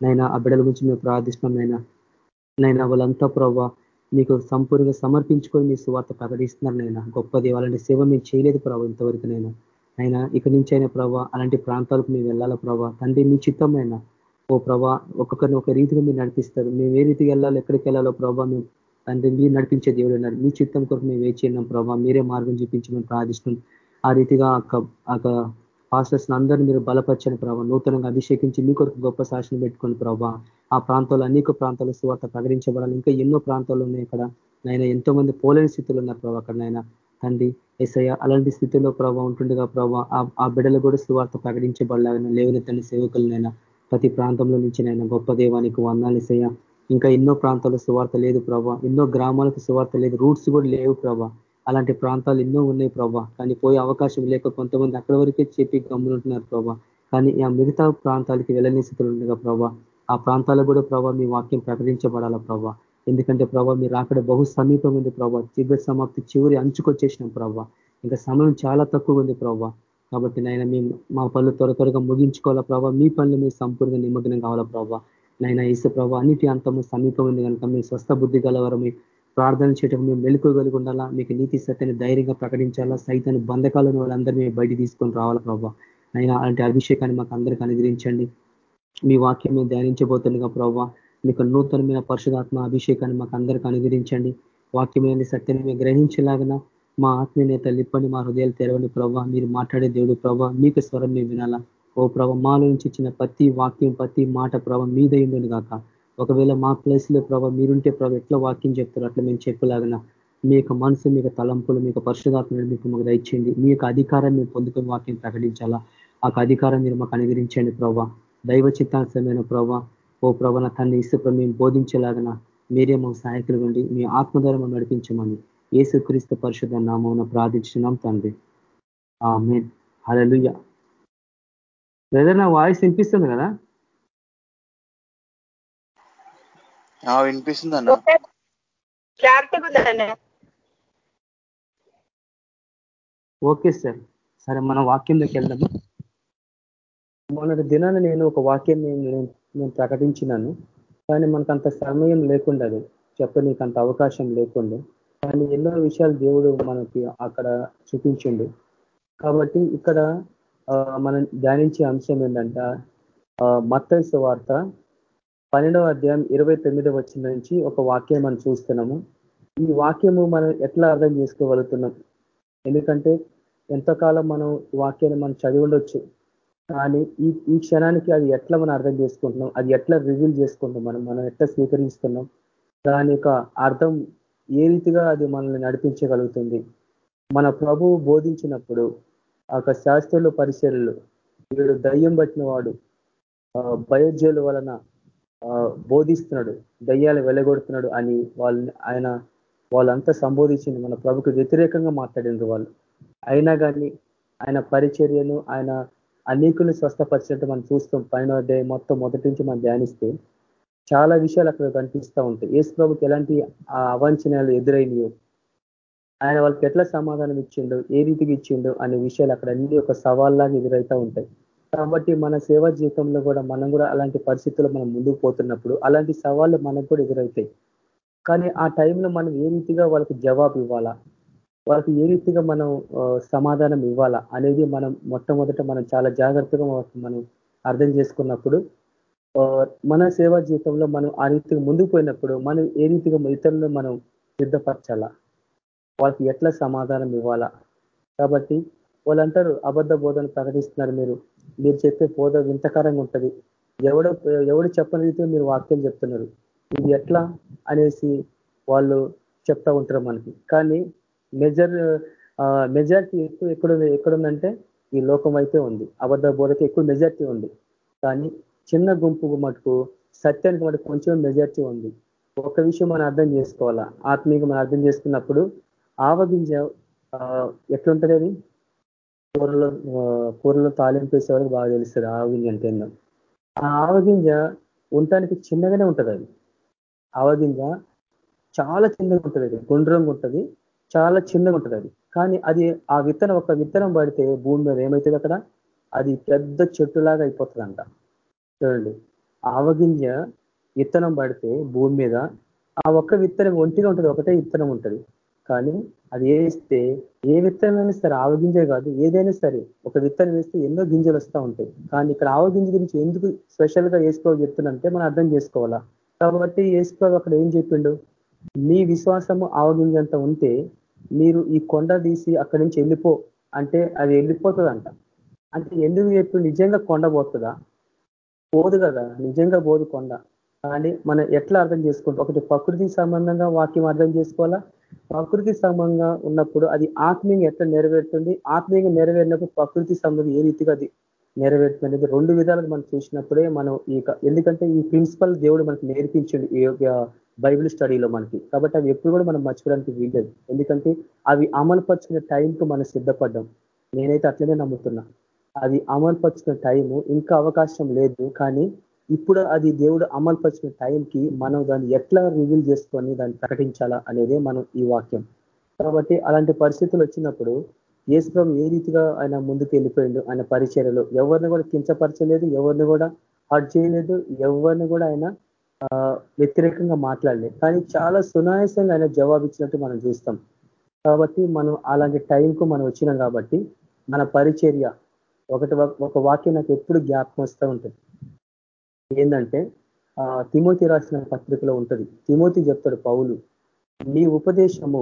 నైనా ఆ బిడ్డల గురించి మేము ప్రార్థిస్తున్నాం నైనా. నైనా వాళ్ళంతా ప్రభావ మీకు సంపూర్ణంగా సమర్పించుకొని మీ సువార్త ప్రకటిస్తున్నారు నైనా. గొప్పది వాళ్ళని సేవ మేము చేయలేదు ప్రభావ ఇంతవరకు నైనా. అయినా ఇక నుంచి అయినా ప్రభావ అలాంటి ప్రాంతాలకు మేము వెళ్ళాలా ప్రభావ తండ్రి మీ చిత్తమైన ఓ ప్రభా ఒక్కొక్కరిని ఒక రీతిగా మీరు నడిపిస్తారు. మేము ఏ రీతికి వెళ్ళాలో ఎక్కడికి వెళ్ళాలో ప్రభావ మేము తండ్రి మీరు నడిపించే దేవుడు అన్నారు మీ చిత్తం కొరకు మేము వేచి ఉన్నాం ప్రభావ మీరే మార్గం చూపించి మేము ప్రార్థిస్తున్నాం. ఆ రీతిగా ఆ పాస్టర్స్ అందరినీ మీరు బలపరచని ప్రభావ నూతనంగా అభిషేకించి మీ కొరకు గొప్ప శాసనం పెట్టుకుని ప్రభావ ఆ ప్రాంతాల్లో అనేక ప్రాంతాల సువార్త ప్రకటించబడాలి. ఇంకా ఎన్నో ప్రాంతాలు ఉన్నాయి ఇక్కడ నైనా ఎంతో మంది పోలేని స్థితిలో ఉన్నారు ప్రభావ అక్కడ నైనా తండ్రి ఎస్ఐ అలాంటి స్థితిలో ప్రభావ ఉంటుండగా ప్రభావ ఆ బిడ్డలు కూడా సువార్త ప్రకటించబడలాగిన లేవనెత్తని సేవకులనైనా ప్రతి ప్రాంతంలో నుంచి నైనా గొప్ప దేవానికి వందాలు ఇసయ్య ఇంకా ఎన్నో ప్రాంతాల్లో సువార్త లేదు ప్రభా. ఎన్నో గ్రామాలకు సువార్త లేదు. రూట్స్ కూడా లేవు ప్రభా. అలాంటి ప్రాంతాలు ఎన్నో ఉన్నాయి ప్రభా. కానీ పోయే అవకాశం లేక కొంతమంది అక్కడి వరకే చెప్పి గమ్మునుంటున్నారు ప్రభా. కానీ ఆ మిగతా ప్రాంతాలకి వెళ్ళని స్థితులు ఉండగా ప్రభా ఆ ప్రాంతాలకు కూడా ప్రభావ మీ వాక్యం ప్రకటించబడాలా ప్రభా? ఎందుకంటే ప్రభావ మీరు అక్కడ బహు సమీపం ఉంది ప్రభావ చివరి సమాప్తి చివరి అంచుకొచ్చేసినాం ప్రభావ ఇంకా సమయం చాలా తక్కువ ఉంది ప్రభావ కాబట్టి నాయన మేము మా పనులు త్వర త్వరగా ముగించుకోవాలా ప్రభావ మీ పనులు మీరు సంపూర్ణ నిమగ్నం కావాలా ప్రభావ నైనా ఇసు ప్రభా అన్నిటి అంతము సమీపం ఉంది కనుక మీ స్వస్థ బుద్ధి గలవారు మీ ప్రార్థన చేయటం మేము మెలుకోగలిగి ఉండాలా? మీకు నీతి సత్యాన్ని ధైర్యంగా ప్రకటించాలా? సైతాన్ని బంధకాలను వాళ్ళందరినీ బయట తీసుకొని రావాలా ప్రభావ అయినా అలాంటి అభిషేకాన్ని మాకు అందరికీ అనుగ్రహించండి. మీ వాక్యం మేము ధ్యానించబోతుండగా ప్రభావ మీకు నూతనమైన పరిశుధాత్మ అభిషేకాన్ని మాకు అందరికీ అనుగ్రహించండి. వాక్యమైన సత్యాన్ని మేము గ్రహించేలాగిన? మా ఆత్మీయ లిప్పని మా హృదయాలు తెరవండి ప్రభావ మీరు మాట్లాడే దేవుడు ప్రభావ మీకు స్వరం మేము వినాలా? ఓ ప్రభావ మాలో నుంచి ఇచ్చిన ప్రతి వాక్యం ప్రతి మాట ప్రభావ మీదైందని కాక ఒకవేళ మా ప్లేస్లో ప్రభావ మీరుంటే ప్రభావ ఎట్లా వాక్యం చెప్తారు అట్లా మేము చెప్పలాగిన మీ యొక్క మనసు మీ తలంపులు మీ పరిశుధాత్మ మీకు మాకు దయచేయండి. మీ యొక్క అధికారం మేము పొందుకొని వాక్యం ప్రకటించాలా? ఆ అధికారం మీరు మాకు అనుగ్రహించండి ప్రభావ దైవ చిత్తాంశమైన ప్రభావ ఓ ప్రభన తన్ని ఇసుప్ర మేము బోధించేలాగన మీరే మాకు సహాయకులు ఉండి మీ ఆత్మధర్మం నడిపించమని ఏసుక్రీస్తు పరిశుద్ధ నామం ప్రార్థించినాం తండ్రి. హలలుయ నా వాయిస్ వినిపిస్తుంది కదా? వినిపిస్తుంది అన్న? Okay sir. సరే మన వాక్యంలోకి వెళ్దాము మొన్నటి దినాన్ని నేను ఒక వాక్యం నేను ప్రకటించినాను. కానీ మనకు అంత సమయం లేకుండా చెప్పనీకు అంత అవకాశం లేకుండా. కానీ ఎన్నో విషయాలు దేవుడు మనకి అక్కడ చూపించిండు. కాబట్టి ఇక్కడ మనం ధ్యానించే అంశం ఏంటంట మత్తైస వార్త పన్నెండవ అధ్యాయం ఇరవై తొమ్మిదవ వచ్చిన నుంచి ఒక వాక్యం మనం చూస్తున్నాము. ఈ వాక్యము మనం ఎట్లా అర్థం చేసుకోగలుగుతున్నాం? ఎందుకంటే ఎంతకాలం మనం వాక్యాన్ని మనం చదివి ఉండొచ్చు కానీ ఈ ఈ క్షణానికి అది ఎట్లా మనం అర్థం చేసుకుంటున్నాం? అది ఎట్లా రివీల్ చేసుకుంటున్నాం మనం? మనం ఎట్లా స్వీకరిస్తున్నాం దాని యొక్క అర్థం ఏ రీతిగా అది మనల్ని నడిపించగలుగుతుంది? మన ప్రభువు బోధించినప్పుడు ఆ యొక్క శాస్త్రులు పరిశీలనలు వీడు దయ్యం పట్టిన వాడు భయోజ్యుల వలన బోధిస్తున్నాడు దయ్యాలు వెలగొడుతున్నాడు అని వాళ్ళని ఆయన వాళ్ళంతా సంబోధించింది. మన ప్రభుకు వ్యతిరేకంగా మాట్లాడినారు వాళ్ళు. అయినా కానీ ఆయన పరిచర్యను ఆయన అనేకులు స్వస్థపరిచినట్టు మనం చూస్తాం. పైన మొత్తం మొదటి నుంచి మనం ధ్యానిస్తే చాలా విషయాలు అక్కడ కనిపిస్తూ ఉంటాయి. ఏసు ప్రభుకి ఎలాంటి ఆ అవాంఛనాలు ఎదురైనయో ఆయన వాళ్ళకి ఎట్లా సమాధానం ఇచ్చిండో ఏ రీతికి ఇచ్చిండో అనే విషయాలు అక్కడ అన్ని ఒక సవాల్లాగా ఎదురవుతూ ఉంటాయి. కాబట్టి మన సేవా జీవితంలో కూడా మనం కూడా అలాంటి పరిస్థితుల్లో మనం ముందుకు పోతున్నప్పుడు అలాంటి సవాళ్ళు మనకు కూడా ఎదురవుతాయి. కానీ ఆ టైంలో మనం ఏ రీతిగా వాళ్ళకి జవాబు ఇవ్వాలా? వాళ్ళకి ఏ రీతిగా మనం సమాధానం ఇవ్వాలా అనేది మనం మొట్టమొదట మనం చాలా జాగ్రత్తగా మనం అర్థం చేసుకున్నప్పుడు మన సేవా జీవితంలో మనం ఆ రీతిగా ముందుకు పోయినప్పుడు మనం ఏ రీతిగా ఇతరులను మనం సిద్ధపరచాలా? వాళ్ళకి ఎట్లా సమాధానం ఇవ్వాలా? కాబట్టి వాళ్ళంటారు అబద్ధ బోధన ప్రకటిస్తున్నారు మీరు. మీరు చెప్పే పోద వింతకరంగా ఉంటుంది. ఎవడు ఎవడు చెప్పని రీతిలో మీరు వాక్యం చెప్తున్నారు. ఇది ఎట్లా అనేసి వాళ్ళు చెప్తా ఉంటారు మనకి. కానీ మెజర్ మెజారిటీ ఎక్కువ ఎక్కడ ఎక్కడుందంటే ఈ లోకం అయితే ఉంది. అబద్ధ బోధకి ఎక్కువ మెజారిటీ ఉంది. కానీ చిన్న గుంపు మటుకు సత్యానికి మటుకు కొంచెం మెజారిటీ ఉంది. ఒక విషయం మనం అర్థం చేసుకోవాలా? ఆత్మీయంగా మనం అర్థం చేసుకున్నప్పుడు ఆవగింజ ఎట్లుంటుంది అది? కూరలో కూరలో తాలింపు వేసేవాళ్ళకి బాగా తెలుస్తుంది ఆవగింజ అంటే ఆ ఆవగింజ ఉండటానికి చిన్నగానే ఉంటుంది అది. ఆవగింజ చాలా చిన్నగా ఉంటుంది అది. గుండ్రంగా ఉంటుంది. చాలా చిన్నగా ఉంటుంది అది. కానీ అది ఆ విత్తనం ఒక విత్తనం పడితే భూమి మీద ఏమవుతుంది అక్కడ? అది పెద్ద చెట్టులాగా అయిపోతుందంట. చూడండి. ఆవగింజ విత్తనం పడితే భూమి మీద ఆ ఒక్క విత్తనం ఒంటిగా ఉంటుంది. ఒకటే విత్తనం ఉంటుంది. కానీ అది వేస్తే ఏ విత్తనం సరే ఆవగింజే కాదు ఏదైనా సరే ఒక విత్తనం వేస్తే ఎన్నో గింజలు వస్తూ ఉంటాయి. కానీ ఇక్కడ ఆవగింజ గురించి ఎందుకు స్పెషల్గా వేసుకోవాలి చెప్తున్నంటే మనం అర్థం చేసుకోవాలా. కాబట్టి వేసుకో అక్కడ ఏం చెప్పిండు? మీ విశ్వాసము ఆవగింజంత ఉంటే మీరు ఈ కొండ తీసి అక్కడి నుంచి వెళ్ళిపో అంటే అది వెళ్ళిపోతుందంట. అంటే ఎందుకు చెప్పి నిజంగా కొండ పోతుందా? పోదు కదా నిజంగా పోదు కొండ. కానీ మనం ఎట్లా అర్థం చేసుకుంటాం? ఒకటి ప్రకృతికి సంబంధంగా వాక్యం అర్థం చేసుకోవాలా? ప్రకృతి సంబంధంగా ఉన్నప్పుడు అది ఆత్మీయంగా ఎట్లా నెరవేరుతుంది? ఆత్మీయంగా నెరవేరినప్పుడు ప్రకృతి సంబంధం ఏ రీతిగా అది నెరవేరుతుంది రెండు విధాలుగా మనం చూసినప్పుడే మనం ఈ ఎందుకంటే ఈ ప్రిన్సిపల్ దేవుడు మనకి నేర్పించండి ఈ బైబిల్ స్టడీలో మనకి. కాబట్టి అవి ఎప్పుడు కూడా మనం మర్చిపోవడానికి వీల్లేదు. ఎందుకంటే అవి అమలుపరిచిన టైంకు మనం సిద్ధపడ్డాం. నేనైతే అట్లనే నమ్ముతున్నా. అది అమలుపరిచిన టైము ఇంకా అవకాశం లేదు. కానీ ఇప్పుడు అది దేవుడు అమలుపరిచిన టైంకి మనం దాన్ని ఎట్లా రివీల్ చేసుకొని దాన్ని ప్రకటించాలా అనేది మనం ఈ వాక్యం. కాబట్టి అలాంటి పరిస్థితులు వచ్చినప్పుడు ఏసుప్రభు ఏ రీతిగా ఆయన ముందుకు వెళ్ళిపోయిండు ఆయన పరిచర్యలు? ఎవరిని కూడా కించపరచలేదు ఎవరిని కూడా హర్ట్ చేయలేదు ఎవరిని కూడా ఆయన వ్యతిరేకంగా మాట్లాడలేదు. కానీ చాలా సునాయాసంగా ఆయన జవాబు ఇచ్చినట్టు మనం చూస్తాం. కాబట్టి మనం అలాంటి టైంకు మనం వచ్చినాం కాబట్టి మన పరిచర్య ఒకటి ఒక వాక్యం నాకు ఎప్పుడు జ్ఞాపకం వస్తూ ఉంటుంది. ఏంటంటే తిమోతి రాసిన పత్రికలో ఉంటుంది. తిమోతి చెప్తాడు పౌలు నీ ఉపదేశము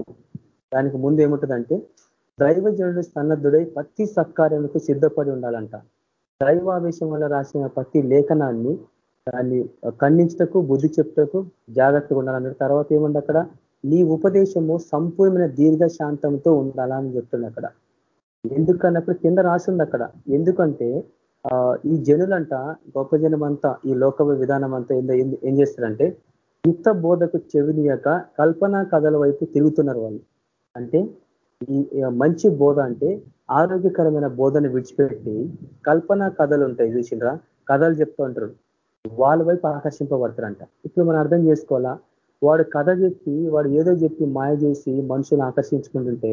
దానికి ముందు ఏముంటుందంటే దైవజనుడు సన్నద్ధుడై ప్రతి సత్కార్యములకు సిద్ధపడి ఉండాలంట. దైవావేశం వల్ల రాసిన ప్రతి లేఖనాన్ని దాన్ని ఖండించటకు బుద్ధి చెప్తకు జాగ్రత్తగా ఉండాలన్నాడు తర్వాత ఏముంది అక్కడ? నీ ఉపదేశము సంపూర్ణమైన దీర్ఘ శాంతంతో చెప్తుంది అక్కడ. ఎందుకన్నప్పుడు కింద రాసింది అక్కడ. ఎందుకంటే ఈ జనులంట గొప్ప జనం అంతా ఈ లోక విధానం అంతా ఏం చేస్తారంటే యుక్త బోధకు చెవినియక కల్పనా కథల వైపు తిరుగుతున్నారు వాళ్ళు. అంటే ఈ మంచి బోధ అంటే ఆరోగ్యకరమైన బోధను విడిచిపెట్టి కల్పనా కథలు ఉంటాయి చూసిండ్రా కథలు చెప్తూ ఉంటారు. వాళ్ళ వైపు ఆకర్షింపబడతారంట. ఇప్పుడు మనం అర్థం చేసుకోవాలా? వాడు కథ చెప్పి వాడు ఏదో చెప్పి మాయ చేసి మనుషులను ఆకర్షించుకుంటుంటే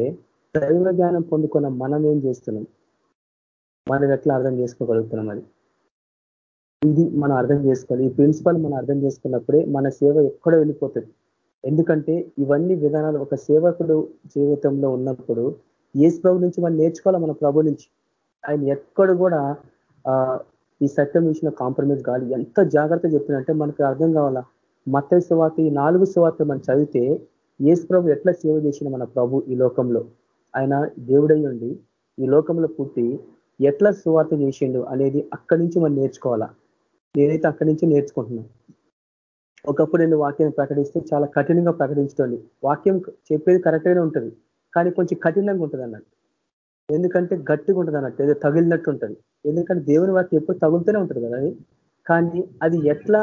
దైవ జ్ఞానం పొందుకున్న మనం ఏం చేస్తున్నాం? మనం ఎట్లా అర్థం చేసుకోగలుగుతున్నాం అది. ఇది మనం అర్థం చేసుకోవాలి. ఈ ప్రిన్సిపల్ మనం అర్థం చేసుకున్నప్పుడే మన సేవ ఎక్కడ వెళ్ళిపోతుంది. ఎందుకంటే ఇవన్నీ విధానాలు ఒక సేవకుడు జీవితంలో ఉన్నప్పుడు ఏసు ప్రభు నుంచి మనం నేర్చుకోవాలి మన ప్రభు నుంచి. ఆయన ఎక్కడ కూడా ఈ సత్యం ఇచ్చిన కాంప్రమైజ్ కాదు. ఎంత జాగ్రత్త చెప్పినంటే మనకు అర్థం కావాలా? మత సువాత ఈ నాలుగు సువార్త మనం చదివితే ఏసు ప్రభు ఎట్లా సేవ చేసిన మన ప్రభు ఈ లోకంలో? ఆయన దేవుడై ఉండి ఈ లోకంలో పుట్టి ఎట్లా సువార్త చేసిండు అనేది అక్కడి నుంచి మనం నేర్చుకోవాలా? నేనైతే అక్కడి నుంచి నేర్చుకుంటున్నాను ఒకప్పుడు నేను వాక్యాన్ని ప్రకటిస్తే చాలా కఠినంగా ప్రకటించండి వాక్యం చెప్పేది కరెక్ట్గానే ఉంటుంది కానీ కొంచెం కఠినంగా ఉంటుంది అన్నట్టు. ఎందుకంటే గట్టిగా ఉంటుంది అన్నట్టు ఏదో తగిలినట్టు ఉంటుంది. ఎందుకంటే దేవుని వాక్యం ఎప్పుడు తగులుతూనే ఉంటుంది కదా అది? కానీ అది ఎట్లా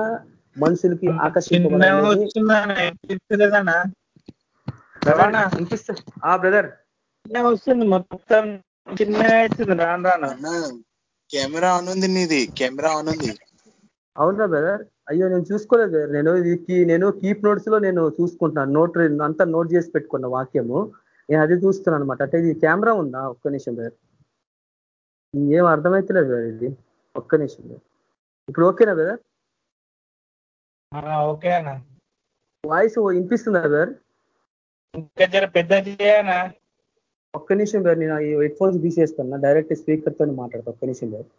మనుషులకి ఆకర్షించబడాలి బ్రదర్. వస్తుంది మొత్తం. చిన్న రాను రాను. కెమెరా అనుంది నీది కెమెరా అనుంది అవునా బ్రదర్. అయ్యో నేను చూసుకోలేదు నేను ఇది నేను కీప్ నోట్స్లో నేను చూసుకుంటున్నాను. నోట్ అంతా నోట్ చేసి పెట్టుకున్న వాక్యము. నేను అది చూస్తున్నాను అనమాట అంటే ఇది కెమెరా ఉందా? ఒక్క నిమిషం బ్రదర్. ఏం అర్థమవుతలేదు బ్రదర్ ఇది. ఒక్క నిమిషం బ్రదర్. ఇప్పుడు ఓకేనా బ్రదర్? ఓకే అన్న. వాయిస్ వినిపిస్తుందా బ్రదర్? ఇంకా జర పెద్ద చేయనా? ఒక్క నిమిషం బ్రదర్ నేను ఈ హెడ్ ఫోన్స్ తీసేస్తున్నా డైరెక్ట్ స్పీకర్తో మాట్లాడతా ఒక్క నిమిషం బ్రదర్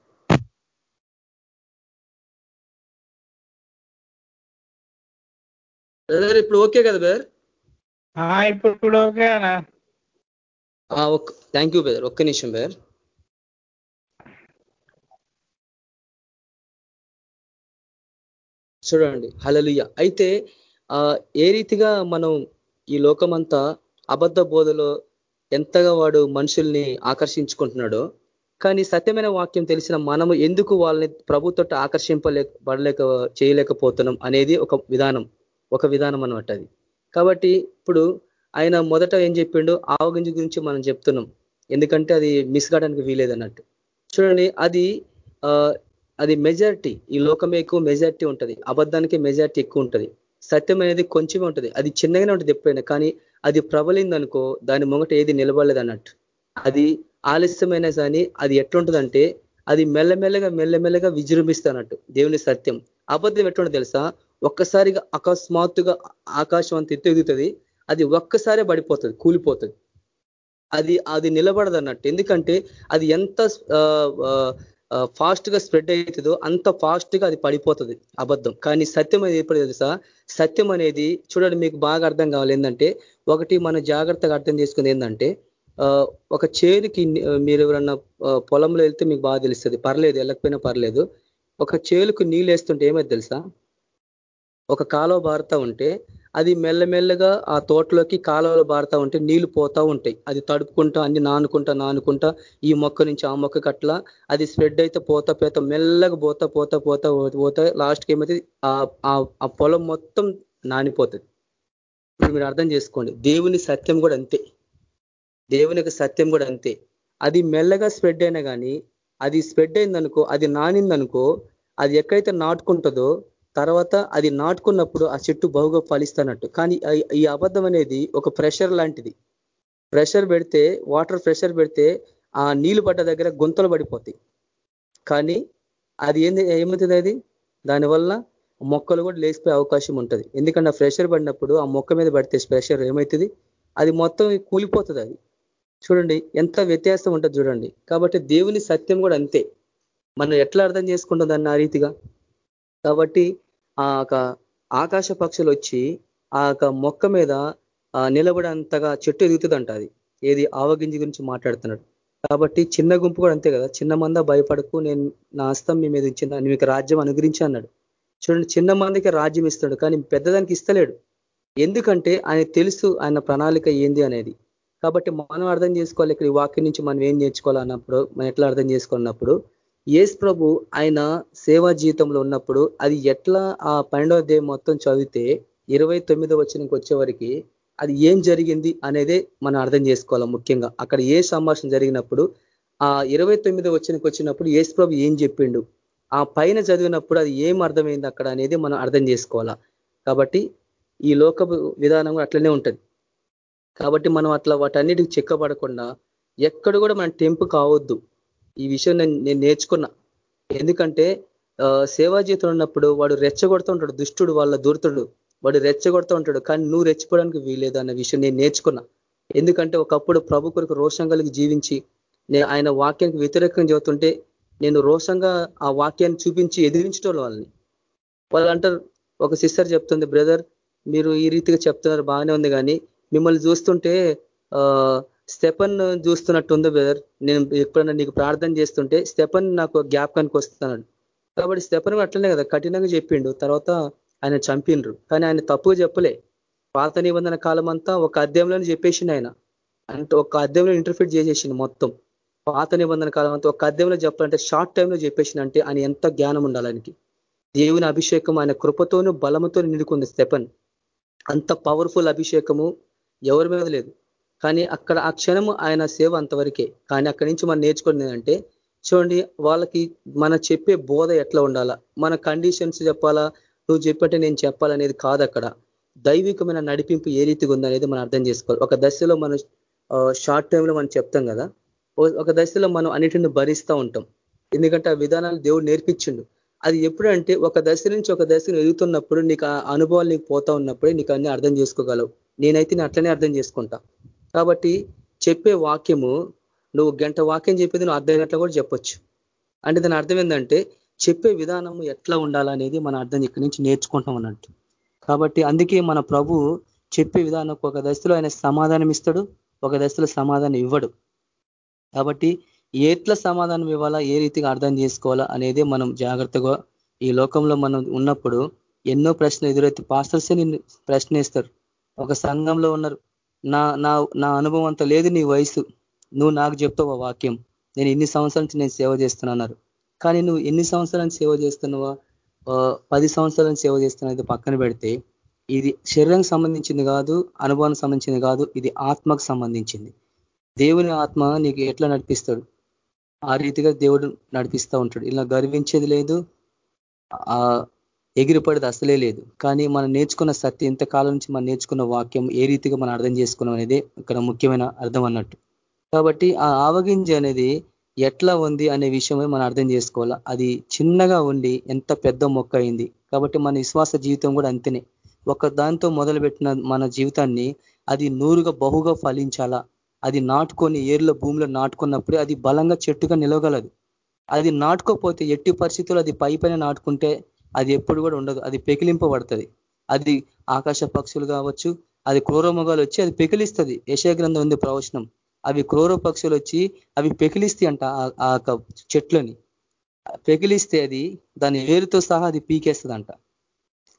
బ్రదర్ ఇప్పుడు ఓకే కదా బ్రదర్ ఇప్పుడు ఓకే థ్యాంక్ యూ బ్రదర్ ఒక్క నిమిషం బ్రదర్ చూడండి హలలుయ అయితే ఏ రీతిగా మనం ఈ లోకమంతా అబద్ధ బోధలో ఎంతగా వాడు మనుషుల్ని ఆకర్షించుకుంటున్నాడో. కానీ సత్యమైన వాక్యం తెలిసిన మనము ఎందుకు వాళ్ళని ప్రభుత్వ ఆకర్షింపలేక పడలేక చేయలేకపోతున్నాం అనేది ఒక విధానం ఒక విధానం అనమాట అది. కాబట్టి ఇప్పుడు ఆయన మొదట ఏం చెప్పిండు ఆవగింజ గురించి మనం చెప్తున్నాం. ఎందుకంటే అది మిస్ కావడానికి వీలేదన్నట్టు చూడండి అది అది మెజారిటీ. ఈ లోకమే ఎక్కువ మెజారిటీ ఉంటుంది. అబద్ధానికి మెజారిటీ ఎక్కువ ఉంటుంది. సత్యం అనేది కొంచెమే ఉంటుంది. అది చిన్నగానే ఉంటుంది ఎప్పుడైనా. కానీ అది ప్రబలిందనుకో దాని ముంగట ఏది నిలబడలేదు అన్నట్టు అది ఆలస్యమైన కానీ అది ఎట్లుంటుందంటే అది మెల్లమెల్లగా మెల్లమెల్లగా విజృంభిస్తున్నట్టు దేవుని సత్యం. అబద్ధం ఎట్లుంటుంది తెలుసా? ఒక్కసారిగా అకస్మాత్తుగా ఆకాశం అంత ఎత్తెగుతుంది అది ఒక్కసారే పడిపోతుంది కూలిపోతుంది. అది అది నిలబడదు అన్నట్టు ఎందుకంటే అది ఎంత ఫాస్ట్గా స్ప్రెడ్ అవుతుందో అంత ఫాస్ట్గా అది పడిపోతుంది అబద్ధం. కానీ సత్యం అనేది ఎప్పుడు తెలుసా? సత్యం అనేది చూడండి మీకు బాగా అర్థం కావాలి ఏంటంటే ఒకటి మనం జాగ్రత్తగా అర్థం చేసుకుంది ఏంటంటే ఒక చేనుకి మీరు ఎవరన్నా పొలంలో వెళ్తే మీకు బాగా తెలుస్తుంది. పర్లేదు వెళ్ళకపోయినా పర్లేదు. ఒక చేలుకు నీళ్ళు వేస్తుంటే ఏమైతే తెలుసా? ఒక కాలువ బారుతా ఉంటే అది మెల్లమెల్లగా ఆ తోటలోకి కాలువలు బారుతా ఉంటే నీళ్ళు పోతా ఉంటాయి. అది తడుపుకుంటా అన్ని నానుకుంటా నానుకుంటా ఈ మొక్క నుంచి ఆ మొక్క అట్లా అది స్ప్రెడ్ అయితే పోతా పోతా మెల్లగా పోతా పోతా పోతా పోతా లాస్ట్కి ఏమైతే ఆ పొలం మొత్తం నానిపోతుంది. ఇప్పుడు మీరు అర్థం చేసుకోండి. దేవుని సత్యం కూడా అంతే. దేవునికి సత్యం కూడా అంతే. అది మెల్లగా స్ప్రెడ్ అయినా కానీ అది స్ప్రెడ్ అయిందనుకో అది నానిందనుకో అది ఎక్కడైతే నాటుకుంటుందో తర్వాత అది నాటుకున్నప్పుడు ఆ చెట్టు బహుగా ఫలిస్తున్నట్టు. కానీ ఈ అబద్ధం అనేది ఒక ప్రెషర్ లాంటిది. ప్రెషర్ పెడితే వాటర్ ప్రెషర్ పెడితే ఆ నీళ్ళు పడ్డ దగ్గర గుంతలు పడిపోతాయి. కానీ అది ఏంది ఏమవుతుంది అది? దానివల్ల మొక్కలు కూడా లేచిపోయే అవకాశం ఉంటుంది. ఎందుకంటే ఆ ప్రెషర్ పడినప్పుడు ఆ మొక్క మీద పడితే ప్రెషర్ ఏమవుతుంది? అది మొత్తం కూలిపోతుంది అది. చూడండి ఎంత వ్యత్యాసం ఉంటుంది చూడండి. కాబట్టి దేవుని సత్యం కూడా అంతే. మనం ఎట్లా అర్థం చేసుకుంటుంది అన్న ఆ రీతిగా? కాబట్టి ఆ ఆకాశ పక్షులు వచ్చి ఆ మొక్క మీద నిలబడంతగా చెట్టు ఎదుగుతుందంట అది. ఏది ఆవగింజి గురించి మాట్లాడుతున్నాడు. కాబట్టి చిన్న గుంపు కూడా అంతే కదా. చిన్న మంద భయపడకు నేను నా హస్తం మీ మీద ఇచ్చిన మీకు రాజ్యం అనుగ్రహించి అన్నాడు. చూడండి చిన్న మందికి రాజ్యం ఇస్తాడు కానీ పెద్దదానికి ఇస్తలేడు. ఎందుకంటే ఆయన తెలుసు ఆయన ప్రణాళిక ఏంది అనేది. కాబట్టి మనం అర్థం చేసుకోవాలి ఇక్కడ ఈ వాక్యం నుంచి మనం ఏం నేర్చుకోవాలన్నప్పుడు మనం ఎట్లా అర్థం చేసుకున్నప్పుడు ఏస్ ప్రభు ఆయన సేవా జీవితంలో ఉన్నప్పుడు అది ఎట్లా ఆ పన్నెండవ దే మొత్తం చదివితే ఇరవై తొమ్మిదో వచ్చినకి వచ్చేవరికి అది ఏం జరిగింది అనేదే మనం అర్థం చేసుకోవాలి ముఖ్యంగా. అక్కడ ఏ సంభాషణ జరిగినప్పుడు ఆ ఇరవై తొమ్మిదో వచ్చినకి వచ్చినప్పుడు ఏసు ప్రభు ఏం చెప్పిండు? ఆ పైన చదివినప్పుడు అది ఏం అర్థమైంది అక్కడ అనేది మనం అర్థం చేసుకోవాలా. కాబట్టి ఈ లోక విధానం అట్లనే ఉంటుంది. కాబట్టి మనం అట్లా వాటన్నిటికి చెక్కబడకుండా ఎక్కడ కూడా మనం టెంపు కావద్దు. ఈ విషయం నేను నేర్చుకున్నా. ఎందుకంటే సేవా జీవితం ఉన్నప్పుడు వాడు రెచ్చగొడుతూ ఉంటాడు. దుష్టుడు వాళ్ళ దూర్తుడు. వాడు రెచ్చగొడుతూ ఉంటాడు. కానీ నువ్వు రెచ్చిపోవడానికి వీలేదు అన్న విషయం నేను నేర్చుకున్నా. ఎందుకంటే ఒకప్పుడు ప్రభు కొరకు రోషం కలిగి జీవించి నేను ఆయన వాక్యానికి వ్యతిరేకంగా చదువుతుంటే నేను రోషంగా ఆ వాక్యాన్ని చూపించి ఎదిరించడం వాళ్ళని. వాళ్ళు అంటారు ఒక సిస్టర్ చెప్తుంది బ్రదర్ మీరు ఈ రీతిగా చెప్తున్నారు బాగానే ఉంది కానీ మిమ్మల్ని చూస్తుంటే స్టెపన్ చూస్తున్నట్టుంది బ్రదర్. నేను ఎప్పుడన్నా నీకు ప్రార్థన చేస్తుంటే స్టెపన్ నాకు జ్ఞాపకానికి వస్తున్నాడు. కాబట్టి స్టెపన్ అట్లనే కదా కఠినంగా చెప్పిండు. తర్వాత ఆయన చంపిండ్రు. కానీ ఆయన తప్పు చెప్పలే. పాత నిబంధన కాలం అంతా ఒక అధ్యాయంలోనే చెప్పేసిండు ఆయన. అంటే ఒక అధ్యాయంలో ఇంటర్ఫిట్ చేసేసిండు మొత్తం. పాత నిబంధన కాలం అంతా ఒక అధ్యాయంలో చెప్పాలంటే షార్ట్ టైంలో చెప్పేసినంటే ఆయన ఎంత జ్ఞానం ఉండాలనికి దేవుని అభిషేకం ఆయన కృపతోనూ బలముతో నిండుకుంది స్టెపన్ అంత పవర్ఫుల్ అభిషేకము ఎవరి మీద లేదు. కానీ అక్కడ ఆ క్షణము ఆయన సేవ అంతవరకే. కానీ అక్కడి నుంచి మనం నేర్చుకున్నది అంటే చూడండి వాళ్ళకి మన చెప్పే బోధ ఎట్లా ఉండాలా? మన కండిషన్స్ చెప్పాలా? నువ్వు చెప్పంటే నేను చెప్పాలనేది కాదు అక్కడ. దైవికమైన నడిపింపు ఏ రీతిగా ఉందనేది మనం అర్థం చేసుకోవాలి. ఒక దశలో మనం షార్ట్ టైంలో మనం చెప్తాం కదా ఒక దశలో మనం అన్నిటిని భరిస్తూ ఉంటాం. ఎందుకంటే ఆ విధానాలు దేవుడు నేర్పించిండు. అది ఎప్పుడంటే ఒక దశ నుంచి ఒక దశను ఎదుగుతున్నప్పుడు నీకు ఆ అనుభవాలు నీకు పోతా ఉన్నప్పుడే నీకు అన్ని అర్థం చేసుకోగలవు. నేనైతే నేను అట్లనే అర్థం చేసుకుంటా. కాబట్టి చెప్పే వాక్యము నువ్వు గంట వాక్యం చెప్పేది నువ్వు అర్థమైనట్లు కూడా చెప్పొచ్చు. అంటే దాని అర్థం ఏంటంటే చెప్పే విధానము ఎట్లా ఉండాలనేది మన అర్థం ఇక్కడి నుంచి నేర్చుకుంటాం అన్నట్టు. కాబట్టి అందుకే మన ప్రభు చెప్పే విధానం ఒక దశలో ఆయన సమాధానం ఇస్తాడు ఒక దశలో సమాధానం ఇవ్వడు. కాబట్టి ఎట్లా సమాధానం ఇవ్వాలా ఏ రీతిగా అర్థం చేసుకోవాలా అనేది మనం జాగ్రత్తగా ఈ లోకంలో మనం ఉన్నప్పుడు ఎన్నో ప్రశ్నలు ఎదురైతే పాస్టర్సే నిన్ను ప్రశ్నిస్తారు. ఒక సంఘంలో ఉన్నారు నా నా నా అనుభవం అంత లేదు నీ వయసు. నువ్వు నాకు చెప్తావు వాక్యం. నేను ఎన్ని సంవత్సరాల నుంచి నేను సేవ చేస్తున్నారు కానీ నువ్వు ఎన్ని సంవత్సరాలు సేవ చేస్తున్నావా? పది సంవత్సరాలను సేవ చేస్తున్నది పక్కన పెడితే ఇది శరీరానికి సంబంధించింది కాదు అనుభవానికి సంబంధించింది కాదు ఇది ఆత్మకు సంబంధించింది. దేవుని ఆత్మ నీకు ఎట్లా నడిపిస్తాడు? ఆ రీతిగా దేవుడు నడిపిస్తూ ఉంటాడు. ఇలా గర్వించేది లేదు ఆ ఎగిరిపడేది అసలే లేదు. కానీ మనం నేర్చుకున్న సత్యం ఇంతకాలం నుంచి మనం నేర్చుకున్న వాక్యం ఏ రీతిగా మనం అర్థం చేసుకున్నాం అనేది ఇక్కడ ముఖ్యమైన అర్థం అన్నట్టు. కాబట్టి ఆ ఆవగింజ అనేది ఎట్లా ఉంది అనే విషయమే మనం అర్థం చేసుకోవాలా? అది చిన్నగా ఉండి ఎంత పెద్ద మొక్క అయింది? కాబట్టి మన విశ్వాస జీవితం కూడా అంతేనే. ఒక దాంతో మొదలుపెట్టిన మన జీవితాన్ని అది నూరుగా బహుగా ఫలించాలా? అది నాటుకొని ఏర్ల భూమిలో నాటుకున్నప్పుడే అది బలంగా చెట్టుగా నిలవగలదు. అది నాటుకోపోతే ఎట్టి పరిస్థితుల్లో అది పై పైన నాటుకుంటే అది ఎప్పుడు కూడా ఉండదు. అది పెకిలింపబడుతుంది. అది ఆకాశ పక్షులు కావచ్చు అది క్రూరముగాలు వచ్చి అది పెకిలిస్తుంది. యశగ్రంథం ఉంది ప్రవచనం. అవి క్రూర పక్షులు వచ్చి అవి పెకిలిస్తాయి అంట ఆ చెట్లని. పెకిలిస్తే అది దాని వేరుతో సహా అది పీకేస్తుందంట.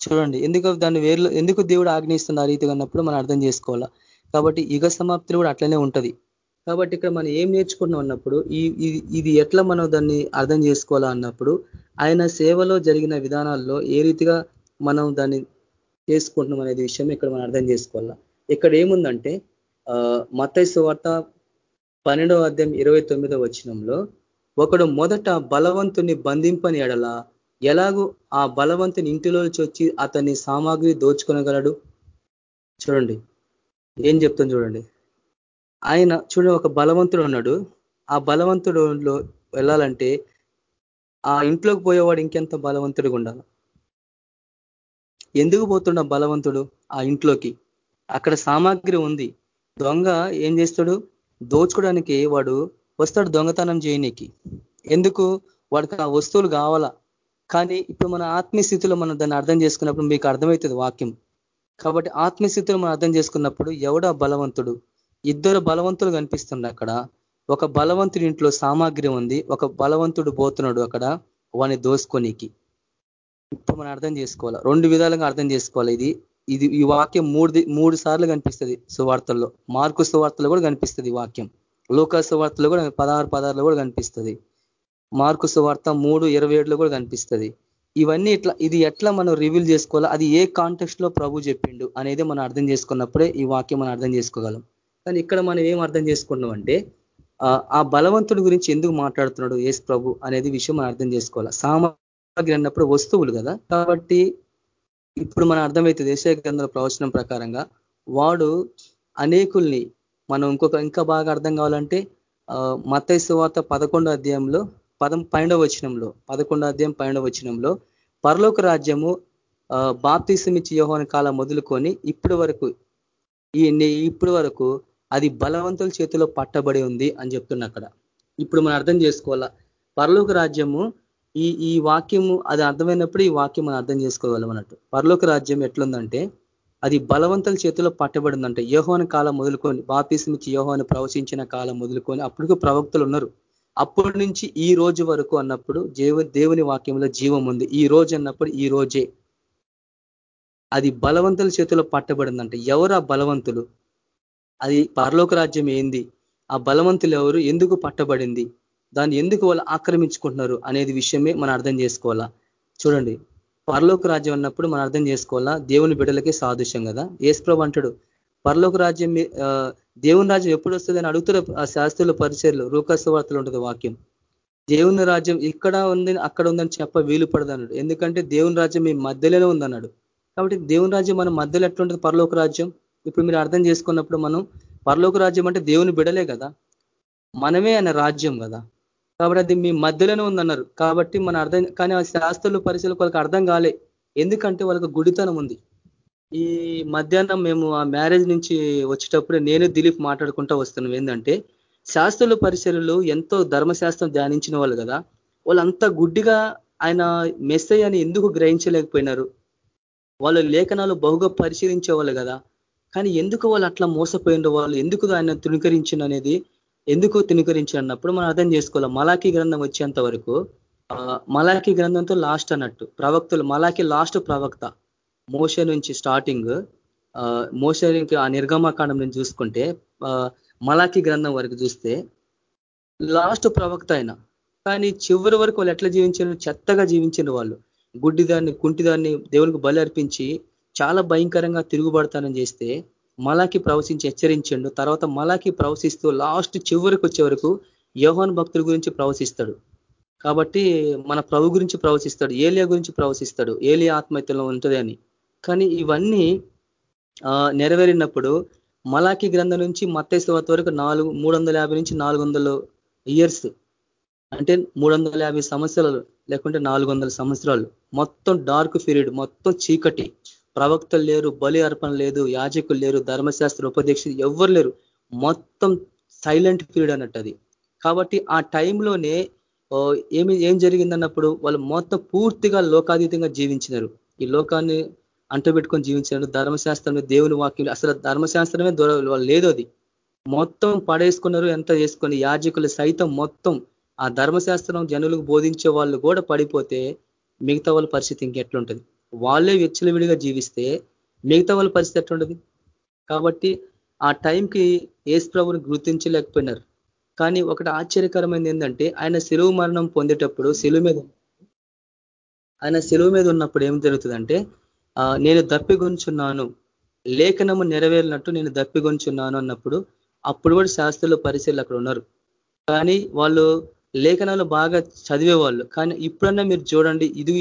చూడండి ఎందుకు దాన్ని వేర్లు ఎందుకు దేవుడు ఆజ్ఞయిస్తున్న రీతిగా అన్నప్పుడు మనం అర్థం చేసుకోవాలా? కాబట్టి యుగ సమాప్తి కూడా అట్లనే ఉంటుంది. కాబట్టి ఇక్కడ మనం ఏం నేర్చుకుంటున్నాం అన్నప్పుడు ఈ ఇది ఎట్లా మనం దాన్ని అర్థం చేసుకోవాలా అన్నప్పుడు ఆయన సేవలో జరిగిన విధానాల్లో ఏ రీతిగా మనం దాన్ని చేసుకుంటున్నాం అనేది విషయం ఇక్కడ మనం అర్థం చేసుకోవాలా. ఇక్కడ ఏముందంటే మతైసు వార్త పన్నెండవ అధ్యాయం ఇరవై తొమ్మిదవ వచనంలో ఒకడు మొదట బలవంతుని బంధింపని ఎడల ఎలాగూ ఆ బలవంతుని ఇంటిలోంచి వచ్చి అతని సామాగ్రి దోచుకొనగలడు? చూడండి. ఏం చెప్తాను చూడండి. ఆయన చూడండి ఒక బలవంతుడు ఉన్నాడు. ఆ బలవంతుడులో వెళ్ళాలంటే ఆ ఇంట్లోకి పోయేవాడు ఇంకెంత బలవంతుడిగా ఉండాలి? ఎందుకు పోతున్న బలవంతుడు ఆ ఇంట్లోకి? అక్కడ సామాగ్రి ఉంది. దొంగ ఏం చేస్తాడు? దోచుకోవడానికి వాడు వస్తాడు దొంగతనం చేయనీకి. ఎందుకు? వాడికి ఆ వస్తువులు కావాలా? కానీ ఇప్పుడు మన ఆత్మీయ స్థితిలో మనం దాన్ని అర్థం చేసుకున్నప్పుడు మీకు అర్థమవుతుంది వాక్యం. కాబట్టి ఆత్మీయ మనం అర్థం చేసుకున్నప్పుడు ఎవడా బలవంతుడు? ఇద్దరు బలవంతులు కనిపిస్తుంది అక్కడ. ఒక బలవంతుడి ఇంట్లో సామాగ్రి ఉంది. ఒక బలవంతుడు పోతున్నాడు అక్కడ. వాని దోసుకోనికి. ఇప్పుడు మనం అర్థం చేసుకోవాలి? రెండు విధాలుగా అర్థం చేసుకోవాలి ఇది? ఇది ఈ వాక్యం మూడు మూడు సార్లు కనిపిస్తుంది సువార్తల్లో. మార్కు సువార్తలో కూడా కనిపిస్తుంది వాక్యం. లోకా సువార్తలో కూడా పదహారు పదహారులో కూడా కనిపిస్తుంది. మార్కు సువార్త మూడు ఇరవై ఏడులో కూడా కనిపిస్తుంది. ఇవన్నీ ఇట్లా ఇది ఎట్లా మనం రివీల్ చేసుకోవాలో? అది ఏ కాంటెక్స్ట్లో ప్రభు చెప్పిండు అనేది మనం అర్థం చేసుకున్నప్పుడే ఈ వాక్యం మనం అర్థం చేసుకోగలం. కానీ ఇక్కడ మనం ఏం అర్థం చేసుకున్నాం అంటే ఆ బలవంతుడి గురించి ఎందుకు మాట్లాడుతున్నాడు ఏసు ప్రభు అనేది విషయం మనం అర్థం చేసుకోవాలి? సామాగ్రి అన్నప్పుడు వస్తువులు కదా? కాబట్టి ఇప్పుడు మనం అర్థమవుతుంది దేశ గ్రంథాల ప్రవచనం ప్రకారంగా వాడు అనేకుల్ని మనం ఇంకొక ఇంకా బాగా అర్థం కావాలంటే మతై వార్త పదకొండో అధ్యాయంలో పదం పన్నెండవ వచనంలో పదకొండో అధ్యాయం పన్నెండవ వచనంలో పరలోక రాజ్యము బాప్తిసమిచ్చి యోహోన కాలం మొదలుకొని ఇప్పటి వరకు ఈ ఇప్పటి వరకు అది బలవంతుల చేతిలో పట్టబడి ఉంది అని చెప్తున్నా అక్కడ. ఇప్పుడు మనం అర్థం చేసుకోవాలా? పరలోక రాజ్యము ఈ ఈ వాక్యము అది అర్థమైనప్పుడు ఈ వాక్యం మనం అర్థం చేసుకోగలం అన్నట్టు. పరలోక రాజ్యం ఎట్లుందంటే అది బలవంతుల చేతిలో పట్టబడిందంటే. యోహోన కాలం మొదలుకొని బాప్తిసమిచ్చి యోహోను ప్రవచించిన కాలం మొదలుకొని అప్పటికి ప్రవక్తలు ఉన్నారు. అప్పటి నుంచి ఈ రోజు వరకు అన్నప్పుడు దేవుని వాక్యంలో జీవం ఉంది. ఈ రోజు అన్నప్పుడు ఈ రోజే. అది బలవంతుల చేతిలో పట్టబడిందంటే. ఎవరు ఆ బలవంతులు? అది పరలోక రాజ్యం ఏంది? ఆ బలవంతులు ఎవరు? ఎందుకు పట్టబడింది? దాన్ని ఎందుకు వాళ్ళు ఆక్రమించుకుంటున్నారు అనేది విషయమే మనం అర్థం చేసుకోవాలా? చూడండి. పరలోక రాజ్యం అన్నప్పుడు మనం అర్థం చేసుకోవాలా? దేవుని బిడ్డలకే సాదృశ్యం కదా? ఏసుప్రభు అంటాడు పరలోక రాజ్యం దేవుని రాజ్యం ఎప్పుడు వస్తుంది అని అడుగుతారు ఆ శాస్త్రుల పరిచయలు రూకస్వార్తలు ఉంటుంది వాక్యం. దేవుని రాజ్యం ఇక్కడ ఉంది అక్కడ ఉందని చెప్ప వీలు పడదన్నాడు. ఎందుకంటే దేవుని రాజ్యం మీ మధ్యలోనే ఉందన్నాడు. కాబట్టి దేవుని రాజ్యం మన మధ్యలో ఎట్లుంటుంది? పరలోక రాజ్యం. ఇప్పుడు మీరు అర్థం చేసుకున్నప్పుడు మనం పరలోక రాజ్యం అంటే దేవుని బిడలే కదా. మనమే ఆయన రాజ్యం కదా. కాబట్టి అది మీ మధ్యలోనే ఉందన్నారు. కాబట్టి మన అర్థం కానీ ఆ శాస్త్రులు పరిశీలకు వాళ్ళకి అర్థం కాలే. ఎందుకంటే వాళ్ళకి గుడితనం ఉంది. ఈ మధ్యాహ్నం మేము ఆ మ్యారేజ్ నుంచి వచ్చేటప్పుడు నేను దిలీప్ మాట్లాడుకుంటూ వస్తున్నాం. ఏంటంటే శాస్త్రుల పరిసరాలు ఎంతో ధర్మశాస్త్రం ధ్యానించిన వాళ్ళు కదా వాళ్ళంతా గుడ్డిగా ఆయన మెస్సయ్య అని ఎందుకు గ్రహించలేకపోయినారు? వాళ్ళు లేఖనాలు బహుగా పరిశీలించే వాళ్ళు కదా కానీ ఎందుకు వాళ్ళు అట్లా మోసపోయిన వాళ్ళు ఎందుకు ఆయన తుణీకరించిన అనేది ఎందుకు తుణీకరించి అన్నప్పుడు మనం అర్థం చేసుకోవాలి. మలాఖీ గ్రంథం వచ్చేంత వరకు మలాఖీ గ్రంథంతో లాస్ట్ అన్నట్టు ప్రవక్తలు మలాఖీ లాస్ట్ ప్రవక్త. మోస నుంచి స్టార్టింగ్ మోస ఆ నిర్గమకాండం నుంచి చూసుకుంటే మలాఖీ గ్రంథం వరకు చూస్తే లాస్ట్ ప్రవక్త అయినా కానీ చివరి వరకు వాళ్ళు ఎట్లా జీవించారు? చెత్తగా జీవించిన వాళ్ళు. గుడ్డిదాన్ని కుంటిదాన్ని దేవునికి బలి అర్పించి చాలా భయంకరంగా తిరుగుబడతానని చేస్తే మలాకి ప్రవశించి హెచ్చరించండు. తర్వాత మలాకి ప్రవశిస్తూ లాస్ట్ చివరికి వచ్చే వరకు యోహాన్ భక్తుల గురించి ప్రవశిస్తాడు. కాబట్టి మన ప్రభు గురించి ప్రవశిస్తాడు. ఏలియా గురించి ప్రవశిస్తాడు. ఏలియా ఆత్మహత్యలో ఉంటుంది అని. కానీ ఇవన్నీ నెరవేరినప్పుడు మలాకి గ్రంథం నుంచి మత్తేశ్వత వరకు నాలుగు మూడు నుంచి నాలుగు ఇయర్స్ అంటే మూడు సంవత్సరాలు లేకుంటే నాలుగు సంవత్సరాలు. మొత్తం డార్క్ పీరియడ్ మొత్తం చీకటి. ప్రవక్తలు లేరు బలి అర్పణ లేదు యాజకులు లేరు ధర్మశాస్త్ర ఉపదేశం ఎవరు లేరు. మొత్తం సైలెంట్ పీరియడ్ అన్నట్టు అది. కాబట్టి ఆ టైంలోనే ఏమి ఏం జరిగిందన్నప్పుడు వాళ్ళు మొత్తం పూర్తిగా లోకాతీతంగా జీవించినారు. ఈ లోకాన్ని అంటబెట్టుకొని జీవించారు ధర్మశాస్త్రం దేవుని వాక్యం. అసలు ధర్మశాస్త్రమే దొర లేదు అది. మొత్తం పడేసుకున్నారు ఎంత చేసుకొని యాజకులు సైతం మొత్తం ఆ ధర్మశాస్త్రం జనులకు బోధించే వాళ్ళు కూడా పడిపోతే మిగతా వాళ్ళ పరిస్థితి ఇంకెట్లుంటుంది? వాళ్ళే విడిగా జీవిస్తే మిగతా వాళ్ళ పరిస్థితి ఎట్లుంటుంది? కాబట్టి ఆ టైంకి ఏసు ప్రభుని గుర్తించలేకపోయినారు. కానీ ఒకటి ఆశ్చర్యకరమైనది ఏంటంటే ఆయన సెలువు మరణం పొందేటప్పుడు సెలువు మీద ఆయన సెలువు మీద ఉన్నప్పుడు ఏం జరుగుతుందంటే నేను దప్పిగొంచున్నాను. లేఖనము నెరవేరినట్టు నేను దప్పిగొంచున్నాను అన్నప్పుడు అప్పుడు కూడా శాస్త్రులు పరిశీలన అక్కడ ఉన్నారు. కానీ వాళ్ళు లేఖనాలు బాగా చదివేవాళ్ళు. కానీ ఇప్పుడన్నా మీరు చూడండి ఇది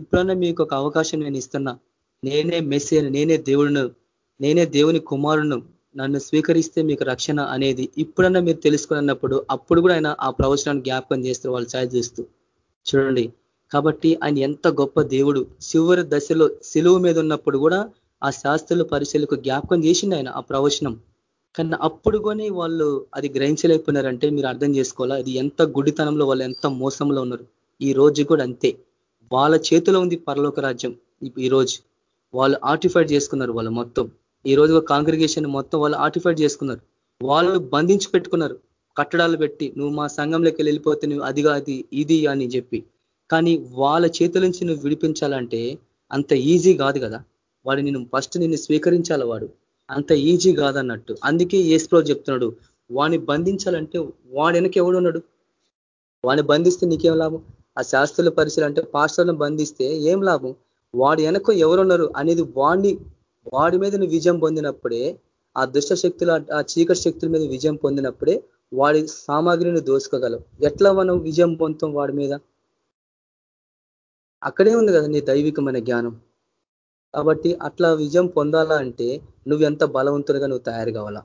ఇప్పుడన్నా మీకు ఒక అవకాశం నేను ఇస్తున్నా. నేనే మెస్సేను నేనే దేవుడును నేనే దేవుని కుమారును నన్ను స్వీకరిస్తే మీకు రక్షణ అనేది ఇప్పుడన్నా మీరు తెలుసుకున్నప్పుడు అప్పుడు కూడా ఆయన ఆ ప్రవచనాన్ని జ్ఞాపకం చేస్తారు వాళ్ళు ఛాయ్ చూస్తూ. చూడండి. కాబట్టి ఆయన ఎంత గొప్ప దేవుడు. చివరి దశలో సిలువు మీద ఉన్నప్పుడు కూడా ఆ శాస్త్రుల పరిశీలకు జ్ఞాపకం చేసింది ఆయన ఆ ప్రవచనం. కానీ అప్పుడు కానీ వాళ్ళు అది గ్రహించలేకపోయినారంటే మీరు అర్థం చేసుకోవాలా? అది ఎంత గుడితనంలో వాళ్ళు ఎంత మోసంలో ఉన్నారు. ఈ రోజు కూడా అంతే. వాళ్ళ చేతిలో ఉంది పరలోక రాజ్యం ఈ రోజు. వాళ్ళు ఆర్టిఫైడ్ చేసుకున్నారు వాళ్ళు మొత్తం. ఈ రోజు కాంగ్రిగేషన్ మొత్తం వాళ్ళు ఆర్టిఫైడ్ చేసుకున్నారు. వాళ్ళు బంధించి పెట్టుకున్నారు. కట్టడాలు పెట్టి నువ్వు మా సంఘంలోకి వెళ్ళిపోతే నువ్వు అదిగా అది ఇది అని చెప్పి. కానీ వాళ్ళ చేతుల నుంచి నువ్వు విడిపించాలంటే అంత ఈజీ కాదు కదా. వాడు నేను ఫస్ట్ నిన్ను స్వీకరించాలి వాడు. అంత ఈజీ కాదన్నట్టు. అందుకే ఏస్ప్రో చెప్తున్నాడు వాడిని బంధించాలంటే వాడు వెనక ఎవడున్నాడు వాడిని బంధిస్తే నీకేం లాభం? ఆ శాస్త్రుల పరిశీలన అంటే పాస్టర్లను బంధిస్తే ఏం లాభం? వాడు వెనక ఎవరున్నారు అనేది వాడిని వాడి మీద నువ్వు విజయం పొందినప్పుడే ఆ దుష్ట శక్తులు ఆ చీకటి శక్తుల మీద విజయం పొందినప్పుడే వాడి సామాగ్రిని దోసుకోగలవు ఎట్లా మనం విజయం పొందుతాం వాడి మీద? అక్కడే ఉంది కదా నీ దైవికమైన జ్ఞానం. కాబట్టి అట్లా విజయం పొందాలా అంటే నువ్వెంత బలవంతులుగా నువ్వు తయారు కావాలా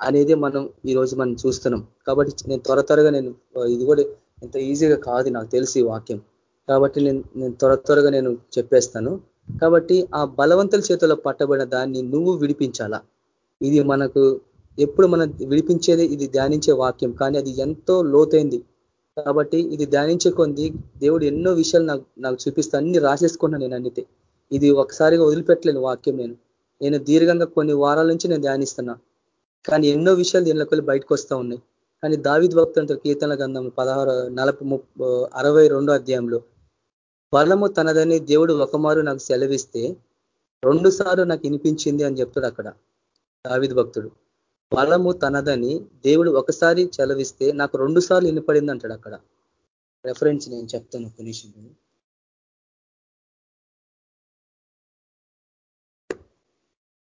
అనేది మనం ఈరోజు మనం చూస్తున్నాం. కాబట్టి నేను త్వర త్వరగా నేను ఇది కూడా ఎంత ఈజీగా కాదు నాకు తెలిసి వాక్యం. కాబట్టి నేను నేను త్వర త్వరగా నేను చెప్పేస్తాను. కాబట్టి ఆ బలవంతుల చేతిలో పట్టబడిన దాన్ని నువ్వు విడిపించాలా? ఇది మనకు ఎప్పుడు మనం విడిపించేది ఇది ధ్యానించే వాక్యం. కానీ అది ఎంతో లోతైంది. కాబట్టి ఇది ధ్యానించే కొంది దేవుడు ఎన్నో విషయాలు నాకు నాకు చూపిస్తా అన్ని రాసేసుకున్నా నేను అన్నిటి ఇది ఒకసారిగా వదిలిపెట్టలేను వాక్యం నేను. నేను దీర్ఘంగా కొన్ని వారాల నుంచి నేను ధ్యానిస్తున్నా. కానీ ఎన్నో విషయాలు దీనిలోకి బయటకు వస్తూ ఉన్నాయి. కానీ దావిద్ భక్తులతో కీర్తన గంధం పదహారు నలభై అరవై రెండో అధ్యాయంలో బలము తనదని దేవుడు ఒకమారు నాకు సెలవిస్తే రెండుసార్లు నాకు వినిపించింది అని చెప్తాడు అక్కడ దావిద్ భక్తుడు. బలము తనదని దేవుడు ఒకసారి చెలవిస్తే నాకు రెండు సార్లు వినపడింది అంటాడు అక్కడ. రెఫరెన్స్ నేను చెప్తాను ఒక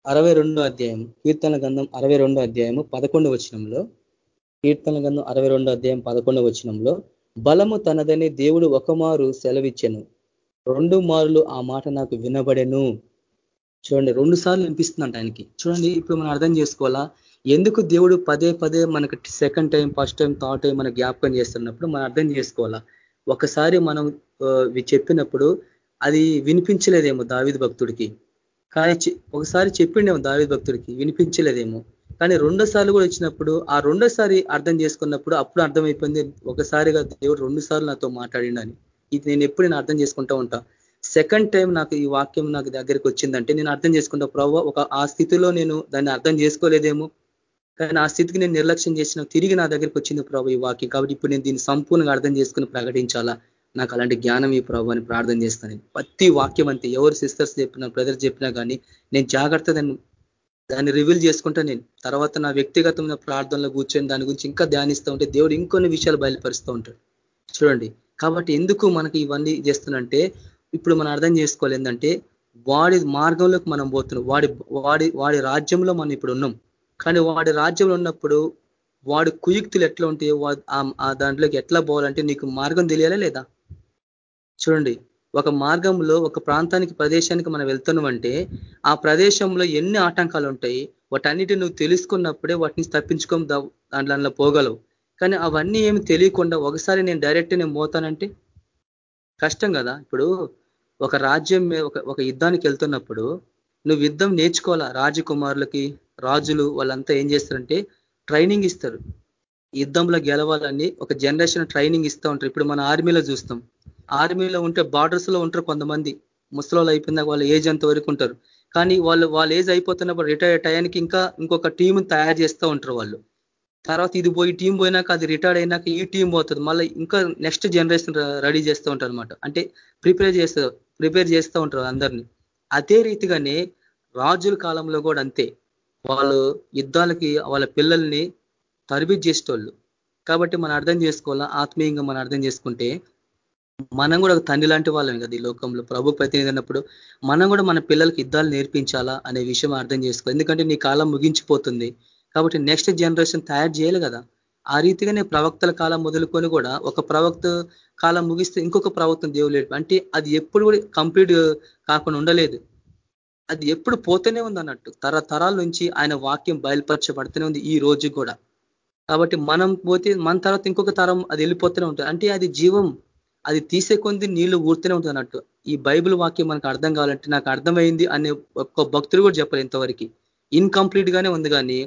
అరవై రెండో అధ్యాయం కీర్తన గంధం అరవై రెండో అధ్యాయము పదకొండు వచనంలో కీర్తన గంధం అరవై రెండో అధ్యాయం పదకొండు వచనంలో బలము తనదని దేవుడు ఒక మారు సెలవిచ్చెను. రెండు మారులు ఆ మాట నాకు వినబడెను. చూడండి రెండు సార్లు వినిపిస్తుందంట ఆయనకి. చూడండి ఇప్పుడు మనం అర్థం చేసుకోవాలా? ఎందుకు దేవుడు పదే పదే మనకు second time first time third time మనకు జ్ఞాపకం చేస్తున్నప్పుడు మనం అర్థం చేసుకోవాలా? ఒకసారి మనం చెప్పినప్పుడు అది వినిపించలేదేమో దావిద్ భక్తుడికి. కానీ ఒకసారి చెప్పిండేమో దావిద్ భక్తుడికి వినిపించలేదేమో. కానీ రెండోసార్లు కూడా వచ్చినప్పుడు ఆ రెండోసారి అర్థం చేసుకున్నప్పుడు అప్పుడు అర్థమైపోయింది ఒకసారిగా దేవుడు రెండు సార్లు నాతో మాట్లాడిండని. ఇది నేను ఎప్పుడు నేను అర్థం చేసుకుంటా ఉంటా. సెకండ్ టైం నాకు ఈ వాక్యం నాకు దగ్గరికి వచ్చిందంటే నేను అర్థం చేసుకుంటా ప్రభావ ఒక ఆ స్థితిలో నేను దాన్ని అర్థం చేసుకోలేదేమో. కానీ ఆ స్థితికి నేను నిర్లక్ష్యం చేసిన తిరిగి నా దగ్గరికి వచ్చింది ప్రభు ఈ వాక్యం. కాబట్టి ఇప్పుడు నేను దీన్ని సంపూర్ణంగా అర్థం చేసుకుని ప్రకటించాలా? నాకు అలాంటి జ్ఞానం ఈ ప్రభు అని ప్రార్థన చేస్తాను. ప్రతి వాక్యం అంతే. ఎవరు సిస్టర్స్ చెప్పినా బ్రదర్ చెప్పినా కానీ నేను జాగ్రత్త దాన్ని రివీల్ చేసుకుంటా నేను. తర్వాత నా వ్యక్తిగతమైన ప్రార్థనలో కూర్చొని దాని గురించి ఇంకా ధ్యానిస్తూ ఉంటే దేవుడు ఇంకొన్ని విషయాలు బయలుపరుస్తూ ఉంటాడు. చూడండి. కాబట్టి ఎందుకు మనకి ఇవన్నీ చేస్తున్నంటే ఇప్పుడు మనం అర్థం చేసుకోవాలి ఏంటంటే వాడి మార్గంలోకి మనం పోతున్నాం. వాడి వాడి వాడి రాజ్యంలో మనం ఇప్పుడు ఉన్నాం. కానీ వాడి రాజ్యంలో ఉన్నప్పుడు వాడు కుయుక్తులు ఎట్లా ఉంటాయో ఆ దాంట్లోకి ఎట్లా పోవాలంటే నీకు మార్గం తెలియాలా లేదా? చూడండి ఒక మార్గంలో ఒక ప్రాంతానికి ప్రదేశానికి మనం వెళ్తున్నామంటే ఆ ప్రదేశంలో ఎన్ని ఆటంకాలు ఉంటాయి వాటన్నిటి నువ్వు తెలుసుకున్నప్పుడే వాటిని తప్పించుకొని దాంట్లో పోగలవు. కానీ అవన్నీ ఏమి తెలియకుండా ఒకసారి నేను డైరెక్ట్ నేను పోతానంటే? కష్టం కదా. ఇప్పుడు ఒక రాజ్యం ఒక ఒక యుద్ధానికి వెళ్తున్నప్పుడు నువ్వు యుద్ధం నేర్చుకోవాలా? రాజకుమారులకి రాజులు వాళ్ళంతా ఏం చేస్తారంటే ట్రైనింగ్ ఇస్తారు. యుద్ధంలో గెలవాలని ఒక జనరేషన్ ట్రైనింగ్ ఇస్తూ ఉంటారు. ఇప్పుడు మన ఆర్మీలో చూస్తాం. ఆర్మీలో ఉంటే బార్డర్స్లో ఉంటారు కొంతమంది. ముసలోళ్ళు అయిపోయినాక వాళ్ళు ఏజ్ అంత వరకు ఉంటారు. కానీ వాళ్ళు వాళ్ళ ఏజ్ అయిపోతున్నప్పుడు రిటైర్ టయానికి ఇంకా ఇంకొక టీం తయారు చేస్తూ ఉంటారు వాళ్ళు. తర్వాత ఇది పోయి టీం పోయినాక అది రిటైర్డ్ అయినాక ఈ టీం పోతుంది. మళ్ళీ ఇంకా నెక్స్ట్ జనరేషన్ రెడీ చేస్తూ ఉంటారు అనమాట అంటే ప్రిపేర్ చేస్తారు ప్రిపేర్ చేస్తూ ఉంటారు అందరినీ. అదే రీతిగానే రాజుల కాలంలో కూడా అంతే. వాళ్ళు యుద్ధాలకి వాళ్ళ పిల్లల్ని తరబిజ్ చేసేటోళ్ళు. కాబట్టి మనం అర్థం చేసుకోవాలా? ఆత్మీయంగా మనం అర్థం చేసుకుంటే మనం కూడా ఒక తండ్రి లాంటి వాళ్ళం కదా ఈ లోకంలో. ప్రభు ప్రతినిధి అన్నప్పుడు మనం కూడా మన పిల్లలకి యుద్ధాలు నేర్పించాలా అనే విషయం అర్థం చేసుకో ఎందుకంటే నీ కాలం ముగించిపోతుంది. కాబట్టి నెక్స్ట్ జనరేషన్ తయారు చేయాలి కదా. ఆ రీతిగానే ప్రవక్తల కాలం మొదలుకొని కూడా ఒక ప్రవక్త కాలం ముగిస్తే ఇంకొక ప్రవక్తను దేవుడు అంటే అది ఎప్పుడు కూడా కంప్లీట్ కాకుండా ఉండలేదు. అది ఎప్పుడు పోతూనే ఉంది అన్నట్టు. తరతరాల నుంచి ఆయన వాక్యం బయలుపరచబడుతూనే ఉంది ఈ రోజు కూడా. కాబట్టి మనం పోతే మన తర్వాత ఇంకొక తరం అది వెళ్ళిపోతూనే ఉంటుంది. అంటే అది జీవం అది తీసే కొంది నీళ్ళు ఊరుతూనే ఉంటుంది అన్నట్టు. ఈ బైబిల్ వాక్యం మనకు అర్థం కావాలంటే నాకు అర్థమైంది అనే ఒక్క భక్తులు కూడా చెప్పాలి ఇంతవరకు. ఇన్కంప్లీట్ గానే ఉంది కానీ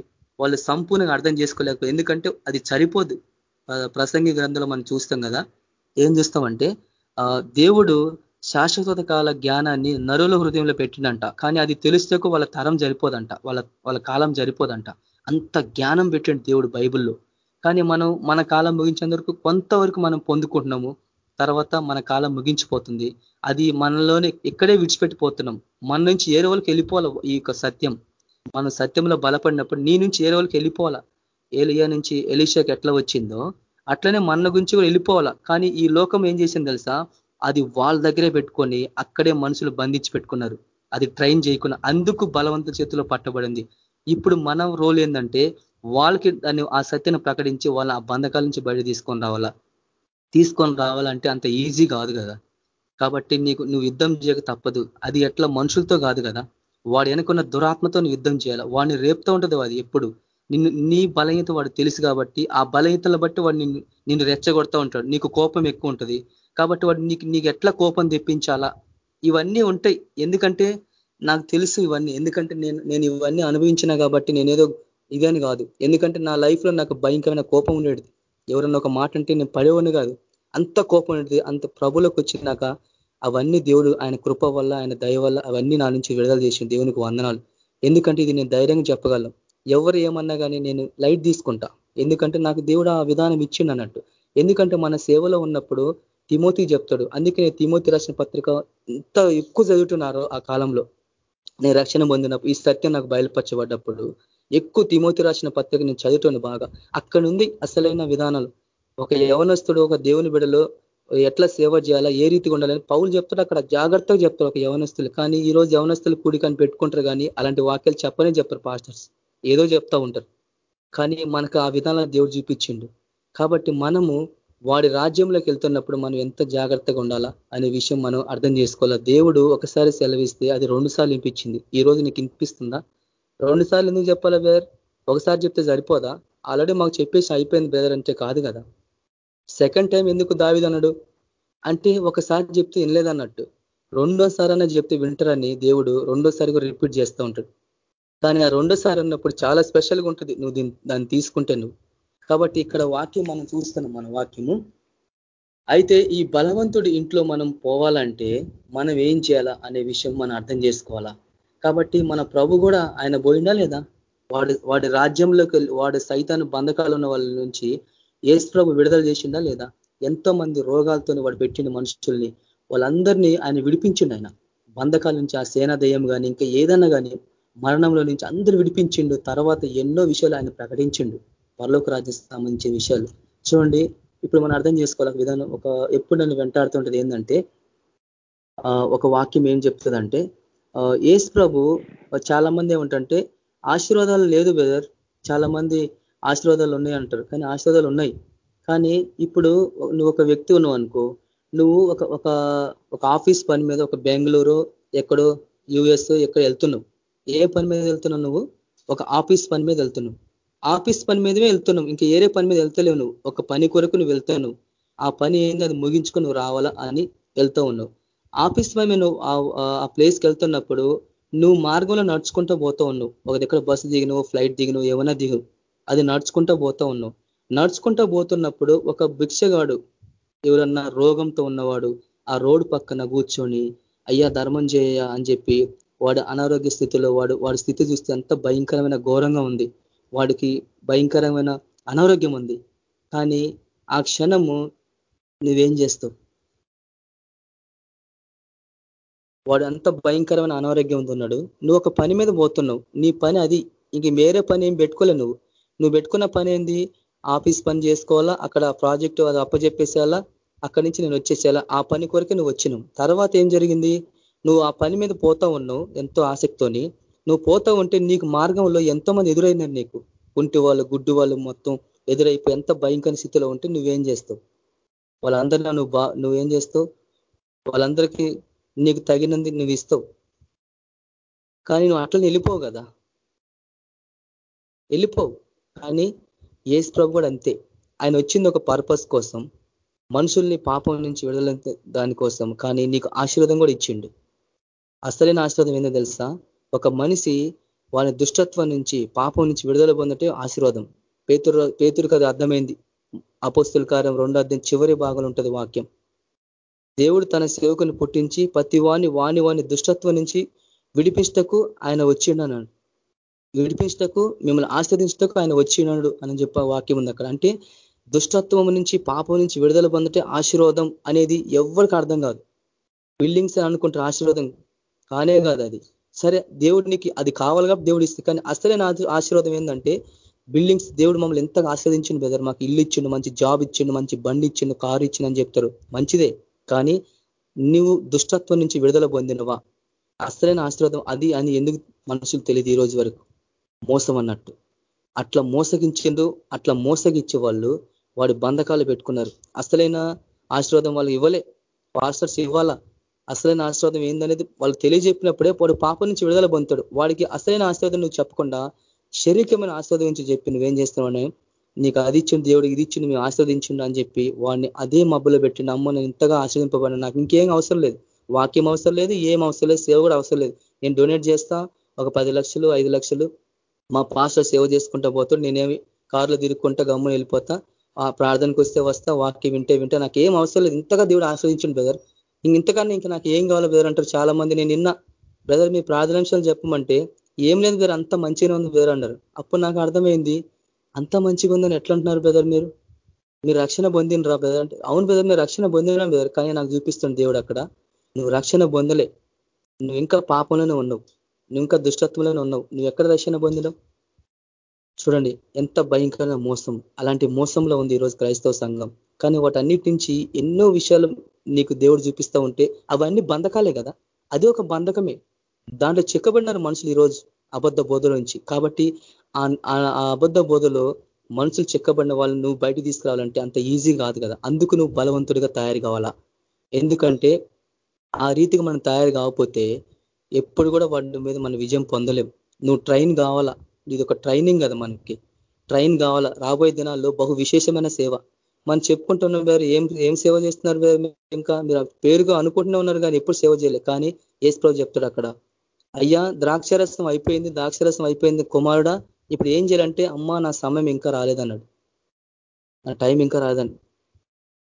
వాళ్ళు సంపూర్ణంగా అర్థం చేసుకోలేకపోయారు. ఎందుకంటే అది సరిపోదు. ప్రసంగి గ్రంథంలో మనం చూస్తాం కదా ఏం చూస్తామంటే దేవుడు శాశ్వత కాల జ్ఞానాన్ని నరుల హృదయంలో పెట్టిండంట. కానీ అది తెలిస్తే వాళ్ళ తరం సరిపోదంట వాళ్ళ వాళ్ళ కాలం సరిపోదంట అంత జ్ఞానం పెట్టిండు దేవుడు బైబిల్లో. కానీ మనం మన కాలం ముగించేందుకు కొంతవరకు మనం పొందుకుంటున్నాము. తర్వాత మన కాలం ముగించిపోతుంది. అది మనలోనే ఇక్కడే విడిచిపెట్టిపోతున్నాం. మన నుంచి ఏ రోజులకు వెళ్ళిపోవాలి ఈ యొక్క సత్యం. మనం సత్యంలో బలపడినప్పుడు నీ నుంచి ఏ రోజులకు వెళ్ళిపోవాలా? ఏలియా నుంచి ఎలీషాకి ఎట్లా వచ్చిందో అట్లనే మన గురించి కూడా వెళ్ళిపోవాలా. కానీ ఈ లోకం ఏం చేసింది తెలుసా? అది వాళ్ళ దగ్గరే పెట్టుకొని అక్కడే మనుషులు బంధించి పెట్టుకున్నారు. అది ట్రైన్ చేయకుండా అందుకు బలవంత చేతిలో పట్టబడింది. ఇప్పుడు మనం రోల్ ఏంటంటే వాళ్ళకి దాన్ని ఆ సత్యను ప్రకటించి వాళ్ళ ఆ బంధకాల నుంచి బయట తీసుకొని రావాలా? తీసుకొని రావాలంటే అంత ఈజీ కాదు కదా. కాబట్టి నీకు నువ్వు యుద్ధం చేయక తప్పదు. అది ఎట్లా మనుషులతో కాదు కదా. వాడు వెనుకున్న దురాత్మతో యుద్ధం చేయాలి? వాడిని రేపుతూ ఉంటుంది అది ఎప్పుడు? నిన్ను నీ బలహీనత వాడు తెలుసు కాబట్టి ఆ బలహీనతను బట్టి వాడు నిన్ను నిన్ను రెచ్చగొడతా ఉంటాడు. నీకు కోపం ఎక్కువ ఉంటుంది. కాబట్టి వాడు నీకు నీకు ఎట్లా కోపం తెప్పించాలా? ఇవన్నీ ఉంటాయి. ఎందుకంటే నాకు తెలుసు ఇవన్నీ. ఎందుకంటే నేను నేను ఇవన్నీ అనుభవించిన కాబట్టి నేనేదో ఇదని కాదు. ఎందుకంటే నా లైఫ్లో నాకు భయంకరమైన కోపం ఉండేది. ఎవరన్నా ఒక మాట అంటే నేను పడేవాడిని కాదు. అంత కోపం ఉండేది. అంత ప్రభులకు వచ్చినాక అవన్నీ దేవుడు ఆయన కృప వల్ల ఆయన దయ వల్ల అవన్నీ నా నుంచి విడుదల చేసిన దేవునికి వందనాలు. ఎందుకంటే ఇది నేను ధైర్యంగా చెప్పగలను. ఎవరు ఏమన్నా కానీ నేను లైట్ తీసుకుంటా. ఎందుకంటే నాకు దేవుడు ఆ విధానం ఇచ్చిండు అన్నట్టు. ఎందుకంటే మన సేవలో ఉన్నప్పుడు తిమోతి చెప్తాడు. అందుకే తిమోతి రాసిన పత్రిక ఎంత ఎక్కువ చదువుతున్నారో ఆ కాలంలో. నేను రక్షణ పొందినప్పుడు ఈ సత్యం నాకు బయలుపరచబడ్డప్పుడు ఎక్కువ తిమోతి రాసిన పత్రిక నేను చదువుతాను బాగా. అక్కడ నుండి అసలైన విధానాలు. ఒక యవనస్తుడు ఒక దేవుని బిడలో ఎట్లా సేవ చేయాలా ఏ రీతిగా ఉండాలని పౌలు చెప్తాడు అక్కడ జాగ్రత్తగా చెప్తారు ఒక యవనస్తులు. కానీ ఈ రోజు యవనస్తులు కూడికని పెట్టుకుంటారు కానీ అలాంటి వాక్యాలు చెప్పనే చెప్పరు పాస్టర్స్ ఏదో చెప్తా ఉంటారు. కానీ మనకు ఆ విధానాలు దేవుడు చూపించిండు. కాబట్టి మనము వాడి రాజ్యంలోకి వెళ్తున్నప్పుడు మనం ఎంత జాగ్రత్తగా ఉండాలా అనే విషయం మనం అర్థం చేసుకోవాలా. దేవుడు ఒకసారి సెలవిస్తే అది రెండు సార్లు వినిపించింది. ఈ రోజు నీకు వినిపిస్తుందా? రెండు సార్లు ఎందుకు చెప్పాలా బ్రదర్? ఒకసారి చెప్తే సరిపోదా? ఆల్రెడీ మాకు చెప్పేసి అయిపోయింది బ్రదర్ అంటే కాదు కదా. సెకండ్ టైం ఎందుకు దావిదనడు అంటే ఒకసారి చెప్తే వినలేదన్నట్టు. రెండోసారి అన్న చెప్తే వింటారని దేవుడు రెండోసారి కూడా రిపీట్ చేస్తూ ఉంటాడు. కానీ ఆ రెండోసారి అన్నప్పుడు చాలా స్పెషల్గా ఉంటుంది. నువ్వు దీన్ని దాన్ని తీసుకుంటే నువ్వు. కాబట్టి ఇక్కడ వాక్యం మనం చూస్తున్నాం మన వాక్యము. అయితే ఈ బలవంతుడి ఇంట్లో మనం పోవాలంటే మనం ఏం చేయాలా అనే విషయం మనం అర్థం చేసుకోవాలా? కాబట్టి మన ప్రభు కూడా ఆయన పోయిందా లేదా? వాడి వాడి రాజ్యంలోకి వాడి సైతాన్ని బంధకాలు ఉన్న వాళ్ళ నుంచి ఏసు ప్రభు విడుదల చేసిందా లేదా? ఎంతో మంది రోగాలతో వాడు పెట్టిన మనుషుల్ని. వాళ్ళందరినీ ఆయన విడిపించిండు ఆయన. బంధకాల నుంచి ఆ సేనా దయ్యం కానీ ఇంకా ఏదన్నా కానీ మరణంలో నుంచి అందరూ విడిపించిండు. తర్వాత ఎన్నో విషయాలు ఆయన ప్రకటించిండు. పరలోక రాజ్యం సంబంధించిన విషయాలు. చూడండి ఇప్పుడు మనం అర్థం చేసుకోవాలి విధానం. ఒక ఎప్పుడు నన్ను వెంటాడుతుంటది ఏంటంటే ఒక వాక్యం ఏం చెప్తుందంటే ఏసు ప్రభు చాలా మంది ఏమంటే ఆశీర్వాదాలు లేదు బ్రదర్. చాలా మంది ఆశీర్వాదాలు ఉన్నాయి అంటారు. కానీ ఆశీర్వాదాలు ఉన్నాయి. కానీ ఇప్పుడు నువ్వు ఒక వ్యక్తి ఉన్నావు అనుకో నువ్వు ఒక ఒక ఒక ఆఫీస్ పని మీద ఒక బెంగళూరు ఎక్కడో యుఎస్ ఎక్కడ వెళ్తున్నావు? ఏ పని మీద వెళ్తున్నావు నువ్వు? ఒక ఆఫీస్ పని మీద వెళ్తున్నావు. ఆఫీస్ పని మీదమే వెళ్తున్నావు. ఇంకా ఏరే పని మీద వెళ్తలేవు నువ్వు. ఒక పని కొరకు నువ్వు వెళ్తావు ఆ పని ఏంది? అది ముగించుకొని నువ్వు రావాలా అని వెళ్తూ ఉన్నావు. ఆఫీస్ పని నువ్వు ఆ ప్లేస్కి వెళ్తున్నప్పుడు నువ్వు మార్గంలో నడుచుకుంటూ పోతూ ఉన్నావు. ఒక దగ్గర బస్సు దిగినవు ఫ్లైట్ దిగినవు ఏమైనా దిగు. అది నడుచుకుంటూ పోతూ ఉన్నావు. నడుచుకుంటూ పోతున్నప్పుడు ఒక భిక్షగాడు ఎవరన్నా రోగంతో ఉన్నవాడు ఆ రోడ్డు పక్కన కూర్చొని అయ్యా ధర్మం చేయ అని చెప్పి వాడు అనారోగ్య స్థితిలో వాడు వాడి స్థితి చూస్తే ఎంత భయంకరమైన ఘోరంగా ఉంది. వాడికి భయంకరమైన అనారోగ్యం ఉంది. కానీ ఆ క్షణము నువ్వేం చేస్తావు? వాడు అంత భయంకరమైన అనారోగ్యం ఉన్నాడు నువ్వు ఒక పని మీద పోతున్నావు. నీ పని అది. ఇంక వేరే పని ఏం పెట్టుకోలే నువ్వు. నువ్వు పెట్టుకున్న పని ఏంది? ఆఫీస్ పని చేసుకోవాలా? అక్కడ ప్రాజెక్ట్ అది అప్పచెప్పేసేయాలా అక్కడి నుంచి నేను వచ్చేసేయాలా? ఆ పని కొరకే నువ్వు వచ్చినావు. తర్వాత ఏం జరిగింది? నువ్వు ఆ పని మీద పోతా ఉన్నావు ఎంతో ఆసక్తితోని. నువ్వు పోతా ఉంటే నీకు మార్గంలో ఎంతో మంది ఎదురైనారు నీకు. కుంటి వాళ్ళు గుడ్డు వాళ్ళు మొత్తం ఎదురైపోయి ఎంత భయంకర స్థితిలో ఉంటే నువ్వేం చేస్తావు? వాళ్ళందరినీ నువ్వు బా నువ్వేం చేస్తావు? వాళ్ళందరికీ నీకు తగినంది నువ్వు ఇస్తావు. కానీ నువ్వు అట్లా వెళ్ళిపోవు కదా? వెళ్ళిపోవు. కానీ ఏసు ప్రభు కూడా అంతే. ఆయన వచ్చింది ఒక పర్పస్ కోసం మనుషుల్ని పాపం నుంచి విడుదల దానికోసం కానీ నీకు ఆశీర్వాదం కూడా ఇచ్చిండు. అసలైన ఆశీర్వాదం ఏందో తెలుసా? ఒక మనిషి వాని దుష్టత్వం నుంచి పాపం నుంచి విడుదల పొందటే ఆశీర్వాదం. పేతురు పేతురికి అది అర్థమైంది. అపోస్తుల కార్యం రెండో అర్థం చివరి భాగంలో ఉంటుంది వాక్యం. దేవుడు తన సేవకుని పుట్టించి ప్రతి వాణి వాణి వాని దుష్టత్వం నుంచి విడిపిస్తకు ఆయన వచ్చిండు అన్నాడు విడిపించటకు మిమ్మల్ని ఆస్వాదించటకు ఆయన వచ్చినాడు అని చెప్పే వాక్యం ఉంది అక్కడ. అంటే దుష్టత్వం నుంచి పాపం నుంచి విడుదల పొందటే ఆశీర్వాదం అనేది ఎవరికి అర్థం కాదు. బిల్డింగ్స్ అనుకుంటారు ఆశీర్వాదం కానే కాదు అది. సరే దేవుడు నీకు అది కావాలి కాబట్టి దేవుడు ఇస్తుంది కానీ అసలైన ఆశీర్వాదం ఏంటంటే బిల్డింగ్స్ దేవుడు మమ్మల్ని ఎంతగా ఆస్వాదించిండు బ్రదర్ మాకు ఇల్లు ఇచ్చిండు మంచి జాబ్ ఇచ్చిండు మంచి బండి ఇచ్చిండు కారు ఇచ్చిండు చెప్తారు. మంచిదే. కానీ నువ్వు దుష్టత్వం నుంచి విడుదల పొందినవా? అసలైన ఆశీర్వాదం అది అని ఎందుకు మనుషులు తెలియదు ఈ రోజు వరకు? మోసం అన్నట్టు అట్లా మోసగించిండు అట్లా మోసగించే వాళ్ళు వాడి బంధకాలు పెట్టుకున్నారు. అసలైన ఆశీర్వాదం వాళ్ళు ఇవ్వలే. పాస్టర్స్ ఇవ్వాలా? అసలైన ఆశీర్వాదం ఏందనేది వాళ్ళు తెలియజెప్పినప్పుడే వాడు పాపం నుంచి విడుదల పొందుతాడు. వాడికి అసలైన ఆశీర్వాదం నువ్వు చెప్పకుండా శరీరమైన ఆశీర్వాదం నుంచి చెప్పి నువ్వేం చేస్తున్నావు నీకు అది ఇచ్చిండు దేవుడు ఇది ఇచ్చిండు మేము ఆస్వాదించిండు అని చెప్పి వాడిని అదే మబ్బులో పెట్టి అమ్మ నేను ఇంతగా ఆశ్రదింపబడిన నాకు ఇంకేం అవసరం లేదు. వాక్యం అవసరం లేదు ఏం అవసరం లేదు సేవ కూడా అవసరం లేదు. నేను డొనేట్ చేస్తా ఒక పది లక్షలు ఐదు లక్షలు మా పాస్టర్ సేవ చేసుకుంటా పోతాడు నేనేమి కారులో తిరుగుకుంటా గమ్మున వెళ్ళిపోతా ఆ ప్రార్థనకు వస్తే వస్తా వాక్యం వింటే వింటే నాకు ఏం అవసరం లేదు. ఇంతగా దేవుడు ఆశ్రయించండి బ్రదర్ ఇంతకన్నా ఇంకా నాకు ఏం కావాలో బ్రదర్ అంటారు చాలా మంది నేను నిన్న బ్రదర్ మీ ప్రార్థనాంశాలు చెప్పమంటే ఏం లేదు బ్రదర్ అంత మంచిగా ఉంది బ్రదర్ అన్నారు. అప్పుడు నాకు అర్థమైంది అంత మంచిగా ఉందని ఎట్లా అంటున్నారు బ్రదర్ మీరు? మీరు రక్షణ పొందినరా బ్రదర్ అంటే అవును బ్రదర్ మీరు రక్షణ పొందినా బ్రదర్ కానీ నాకు చూపిస్తుంది దేవుడు అక్కడ. నువ్వు రక్షణ పొందలే. నువ్వు ఇంకా పాపంలోనే ఉన్నావు. నువ్వు ఇంకా దుష్టత్వంలోనే ఉన్నావు. నువ్వు ఎక్కడ రక్షణ పొందినావు? చూడండి ఎంత భయంకరమైన మోసం. అలాంటి మోసంలో ఉంది ఈరోజు క్రైస్తవ సంఘం. కానీ వాటన్నిటి నుంచి ఎన్నో విషయాలు నీకు దేవుడు చూపిస్తూ ఉంటే అవన్నీ బంధకాలే కదా? అది ఒక బంధకమే. దాంట్లో చెక్కబడినారు మనుషులు ఈరోజు అబద్ధ బోధల నుంచి. కాబట్టి ఆ అబద్ధ బోధలో మనుషులు చెక్కబడిన వాళ్ళని నువ్వు బయట తీసుకురావాలంటే అంత ఈజీ కాదు కదా? అందుకు నువ్వు బలవంతుడిగా తయారు కావాలా? ఎందుకంటే ఆ రీతిగా మనం తయారు కాకపోతే ఎప్పుడు కూడా వాటి మీద మన విజయం పొందలేం. నువ్వు ట్రైన్ కావాలా? ఇది ఒక ట్రైనింగ్ కదా మనకి. ట్రైన్ కావాలా? రాబోయే దినాల్లో బహు విశేషమైన సేవ. మనం చెప్పుకుంటున్నాం వారు ఏం ఏం సేవ చేస్తున్నారు ఇంకా మీరు పేరుగా అనుకుంటూనే ఉన్నారు కానీ ఎప్పుడు సేవ చేయలేదు కానీ ఏసు చెప్తాడు అక్కడ. అయ్యా ద్రాక్షరసం అయిపోయింది ద్రాక్షరసం అయిపోయింది కుమారుడా. ఇప్పుడు ఏం చేయాలంటే అమ్మా నా సమయం ఇంకా రాలేదన్నాడు. నా టైం ఇంకా రాలేదని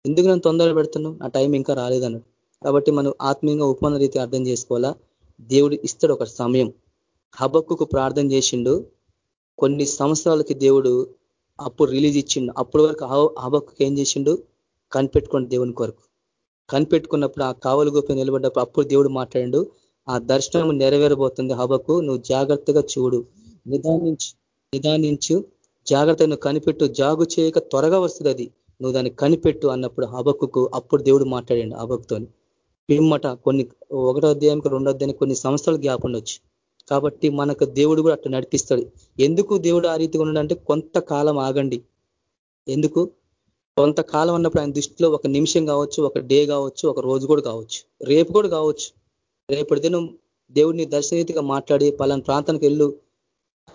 ఎందుకు నేను తొందర పెడుతున్నావు నా టైం ఇంకా రాలేదన్నాడు. కాబట్టి మనం ఆత్మీయంగా ఉపమాన రీతి అర్థం చేసుకోవాలా? దేవుడు ఇస్తాడు ఒక సమయం. హబక్కుకు ప్రార్థన చేసిండు. కొన్ని సంవత్సరాలకి దేవుడు అప్పుడు రిలీజ్ ఇచ్చిండు. అప్పటి వరకు హబక్కు ఏం చేసిండు? కనిపెట్టుకోండి దేవుని కొరకు. కనిపెట్టుకున్నప్పుడు ఆ కావలి గొప్ప నిలబడ్డప్పుడు అప్పుడు దేవుడు మాట్లాడిండు. ఆ దర్శనం నెరవేరబోతుంది హబకు నువ్వు జాగ్రత్తగా చూడు. నిదానించు నిదానించు. జాగ్రత్త నువ్వు కనిపెట్టు. జాగు చేయక త్వరగా వస్తుంది అది. నువ్వు దాన్ని కనిపెట్టు అన్నప్పుడు హబక్కుకు అప్పుడు దేవుడు మాట్లాడండి హబక్తోని పిమ్మట కొన్ని ఒకటో అధ్యాయంకి రెండో అధ్యాయం కొన్ని సంస్థలు జ్ఞాపం ఉండొచ్చు. కాబట్టి మనకు దేవుడు కూడా అట్లా నడిపిస్తాడు. ఎందుకు దేవుడు ఆ రీతిగా ఉన్నాడంటే కొంతకాలం ఆగండి. ఎందుకు? కొంతకాలం అన్నప్పుడు ఆయన దృష్టిలో ఒక నిమిషం కావచ్చు ఒక డే కావచ్చు ఒక రోజు కూడా కావచ్చు. రేపు కూడా కావచ్చు. రేపటి దినం దేవుడిని దర్శనీతిగా మాట్లాడి పలానా ప్రాంతానికి వెళ్ళు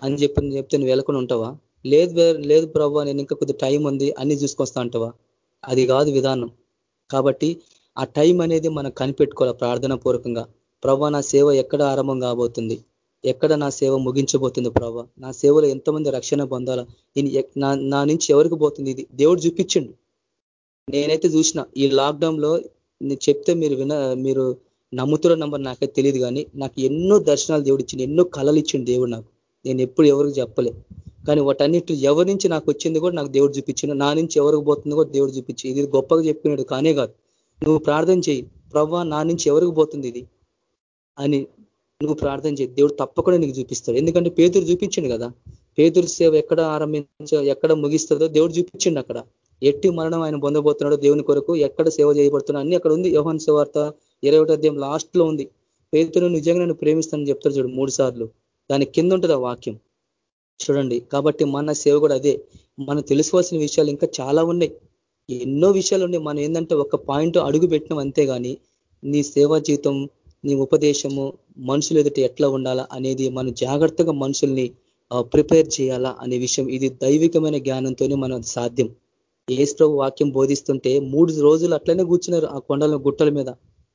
అని చెప్పి చెప్తే నువ్వు వెళ్ళకుండా ఉంటావా? లేదు లేదు ప్రభావ నేను ఇంకా కొద్ది టైం ఉంది అన్ని చూసుకొస్తా అంటవా? అది కాదు విధానం. కాబట్టి ఆ టైం అనేది మనం కనిపెట్టుకోవాలి ప్రార్థన పూర్వకంగా. ప్రభా నా సేవ ఎక్కడ ఆరంభం కాబోతుంది? ఎక్కడ నా సేవ ముగించబోతుంది ప్రభా? నా సేవలో ఎంతమంది రక్షణ పొందాలా? నా నుంచి ఎవరికి పోతుంది ఇది? దేవుడు చూపించిండు. నేనైతే చూసిన ఈ లాక్డౌన్లో చెప్తే మీరు విన మీరు నమ్ముతున్న నంబర్ నాకైతే తెలియదు కానీ నాకు ఎన్నో దర్శనాలు దేవుడు ఇచ్చింది ఎన్నో కళలు ఇచ్చిండు దేవుడు నాకు. నేను ఎప్పుడు ఎవరికి చెప్పలే. కానీ వాటన్నిటి ఎవరి నుంచి నాకు వచ్చింది కూడా నాకు దేవుడు చూపించిండు. నా నుంచి ఎవరికి పోతుంది కూడా దేవుడు చూపించి ఇది గొప్పగా చెప్పినాడు కానే కాదు. నువ్వు ప్రార్థన చేయి. ప్రవ్వా నా నుంచి ఎవరికి పోతుంది ఇది? అని నువ్వు ప్రార్థన చేయి. దేవుడు తప్పకుండా నీకు చూపిస్తాడు. ఎందుకంటే పేతురు చూపించిండు కదా. పేతురు సేవ ఎక్కడ ఆరంభించ ఎక్కడ ముగిస్తుందో దేవుడు చూపించిండు అక్కడ. ఎట్టి మరణం ఆయన పొందబోతున్నాడో దేవుని కొరకు ఎక్కడ సేవ చేయబడుతున్నా అన్ని అక్కడ ఉంది. యోహన్ శివార్త ఇరవై ఒకటి అధ్యాయం లాస్ట్లో ఉంది. పేతురు నిజంగా నన్ను ప్రేమిస్తానని చెప్తారు చూడు మూడు సార్లు. దాని కింద ఉంటుంది ఆ వాక్యం. చూడండి. కాబట్టి మన సేవ కూడా అదే. మనం తెలుసుకోవాల్సిన విషయాలు ఇంకా చాలా ఉన్నాయి. ఎన్నో విషయాలు ఉన్నాయి. మనం ఏంటంటే ఒక పాయింట్ అడుగు పెట్టినాం అంతేగాని నీ సేవా జీవితం నీ ఉపదేశము మనుషులు ఎదుట ఎట్లా ఉండాలా అనేది మనం జాగ్రత్తగా మనుషుల్ని ప్రిపేర్ చేయాలా అనే విషయం ఇది దైవికమైన జ్ఞానంతోనే మనం సాధ్యం. ఏసు వాక్యం బోధిస్తుంటే మూడు రోజులు అట్లనే కూర్చున్నారు ఆ కొండల గుట్టల మీద.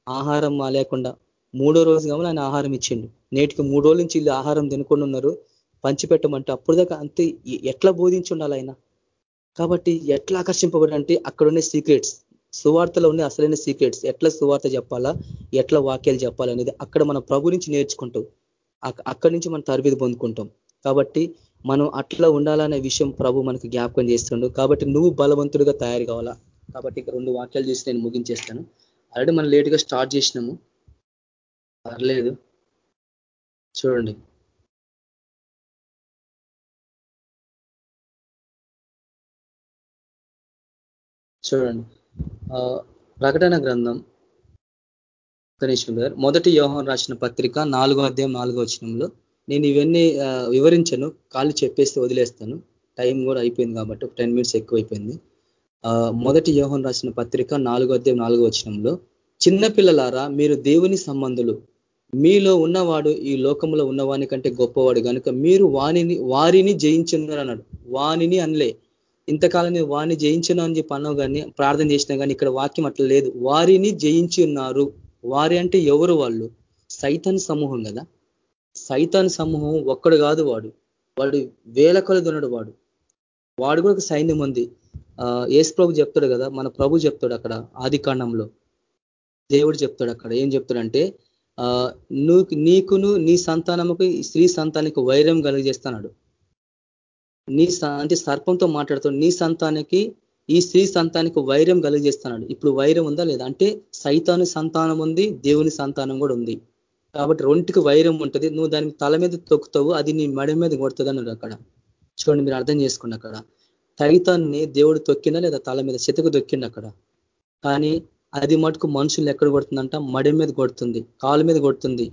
ఆహారం లేకుండా మూడో రోజు కావాలి ఆయన ఆహారం ఇచ్చిండు. నేటికి మూడు రోజుల నుంచి వీళ్ళు ఆహారం తినకుండా ఉన్నారు. పంచిపెట్టమంటే అప్పుడు దాకా అంతే ఎట్లా బోధించి ఉండాలి ఆయన? కాబట్టి ఎట్లా ఆకర్షింపబడంటే అక్కడ ఉన్న సీక్రెట్స్ సువార్తలో ఉన్న అసలైన సీక్రెట్స్ ఎట్లా సువార్త చెప్పాలా? ఎట్లా వాక్యాలు చెప్పాలనేది అక్కడ మన ప్రభు నుంచి నేర్చుకుంటాం. అక్కడి నుంచి మనం తరబిది పొందుకుంటాం. కాబట్టి మనం అట్లా ఉండాలనే విషయం ప్రభు మనకు జ్ఞాపకం చేస్తుండు. కాబట్టి నువ్వు బలవంతుడిగా తయారు కావాలా? కాబట్టి రెండు వాక్యాలు చూసి నేను ముగించేస్తాను. ఆల్రెడీ మనం లేట్గా స్టార్ట్ చేసినాము. పర్లేదు. చూడండి. చూడండి ప్రకటన గ్రంథం. గణేశ్వర్ గారు మొదటి యోహం రాసిన పత్రిక నాలుగో అధ్యాయం నాలుగో వచనంలో నేను ఇవన్నీ వివరించను కాళ్ళు చెప్పేస్తే వదిలేస్తాను టైం కూడా అయిపోయింది కాబట్టి ఒక టెన్ మినిట్స్ ఎక్కువైపోయింది. మొదటి యోహన్ రాసిన పత్రిక నాలుగో అధ్యాయం నాలుగో వచనంలో చిన్నపిల్లలారా మీరు దేవుని సంబంధులు. మీలో ఉన్నవాడు ఈ లోకంలో ఉన్నవాని కంటే గొప్పవాడు కనుక మీరు వాణిని వారిని జయించున్నారు అన్నాడు. వాణిని అనలే ఇంతకాలం నేను వారిని జయించను అని చెప్పి అన్నావు కానీ ప్రార్థన చేసినా కానీ ఇక్కడ వాక్యం అట్లా లేదు. వారిని జయించి ఉన్నారు. వారి అంటే ఎవరు వాళ్ళు? సైతాన్ సమూహం కదా? సైతాన్ సమూహం ఒక్కడు కాదు వాడు. వాడు వేల కొలది ఉన్నాడు వాడు. వాడు కూడా ఒక సైన్యం ఉంది. ఏసు ప్రభు చెప్తాడు కదా మన ప్రభు చెప్తాడు అక్కడ ఆది దేవుడు చెప్తాడు అక్కడ. ఏం చెప్తాడంటే నువ్వు నీకును నీ సంతానముకు స్త్రీ సంతానికి వైరం కలిగజేస్తున్నాడు నీ అంటే సర్పంతో మాట్లాడుతాడు నీ సంతానికి ఈ స్త్రీ సంతానికి వైరం కలిగజేస్తున్నాడు. ఇప్పుడు వైరం ఉందా లేదా? అంటే సైతాను సంతానం ఉంది దేవుని సంతానం కూడా ఉంది. కాబట్టి రెంటికి వైరం ఉంటుంది. నువ్వు దాని తల మీద తొక్కుతావు అది నీ మెడ మీద కొడుతుంది అన్నాడు అక్కడ. చూడండి మీరు అర్థం చేసుకోండి అక్కడ. సైతాన్ని దేవుడు తొక్కినా లేదా తల మీద? చితకు తొక్కిండు అక్కడ. కానీ అది మటుకు మనుషులు ఎక్కడ కొడుతుందంట? మడి మీద కొడుతుంది కాలు మీద కొడుతుంది.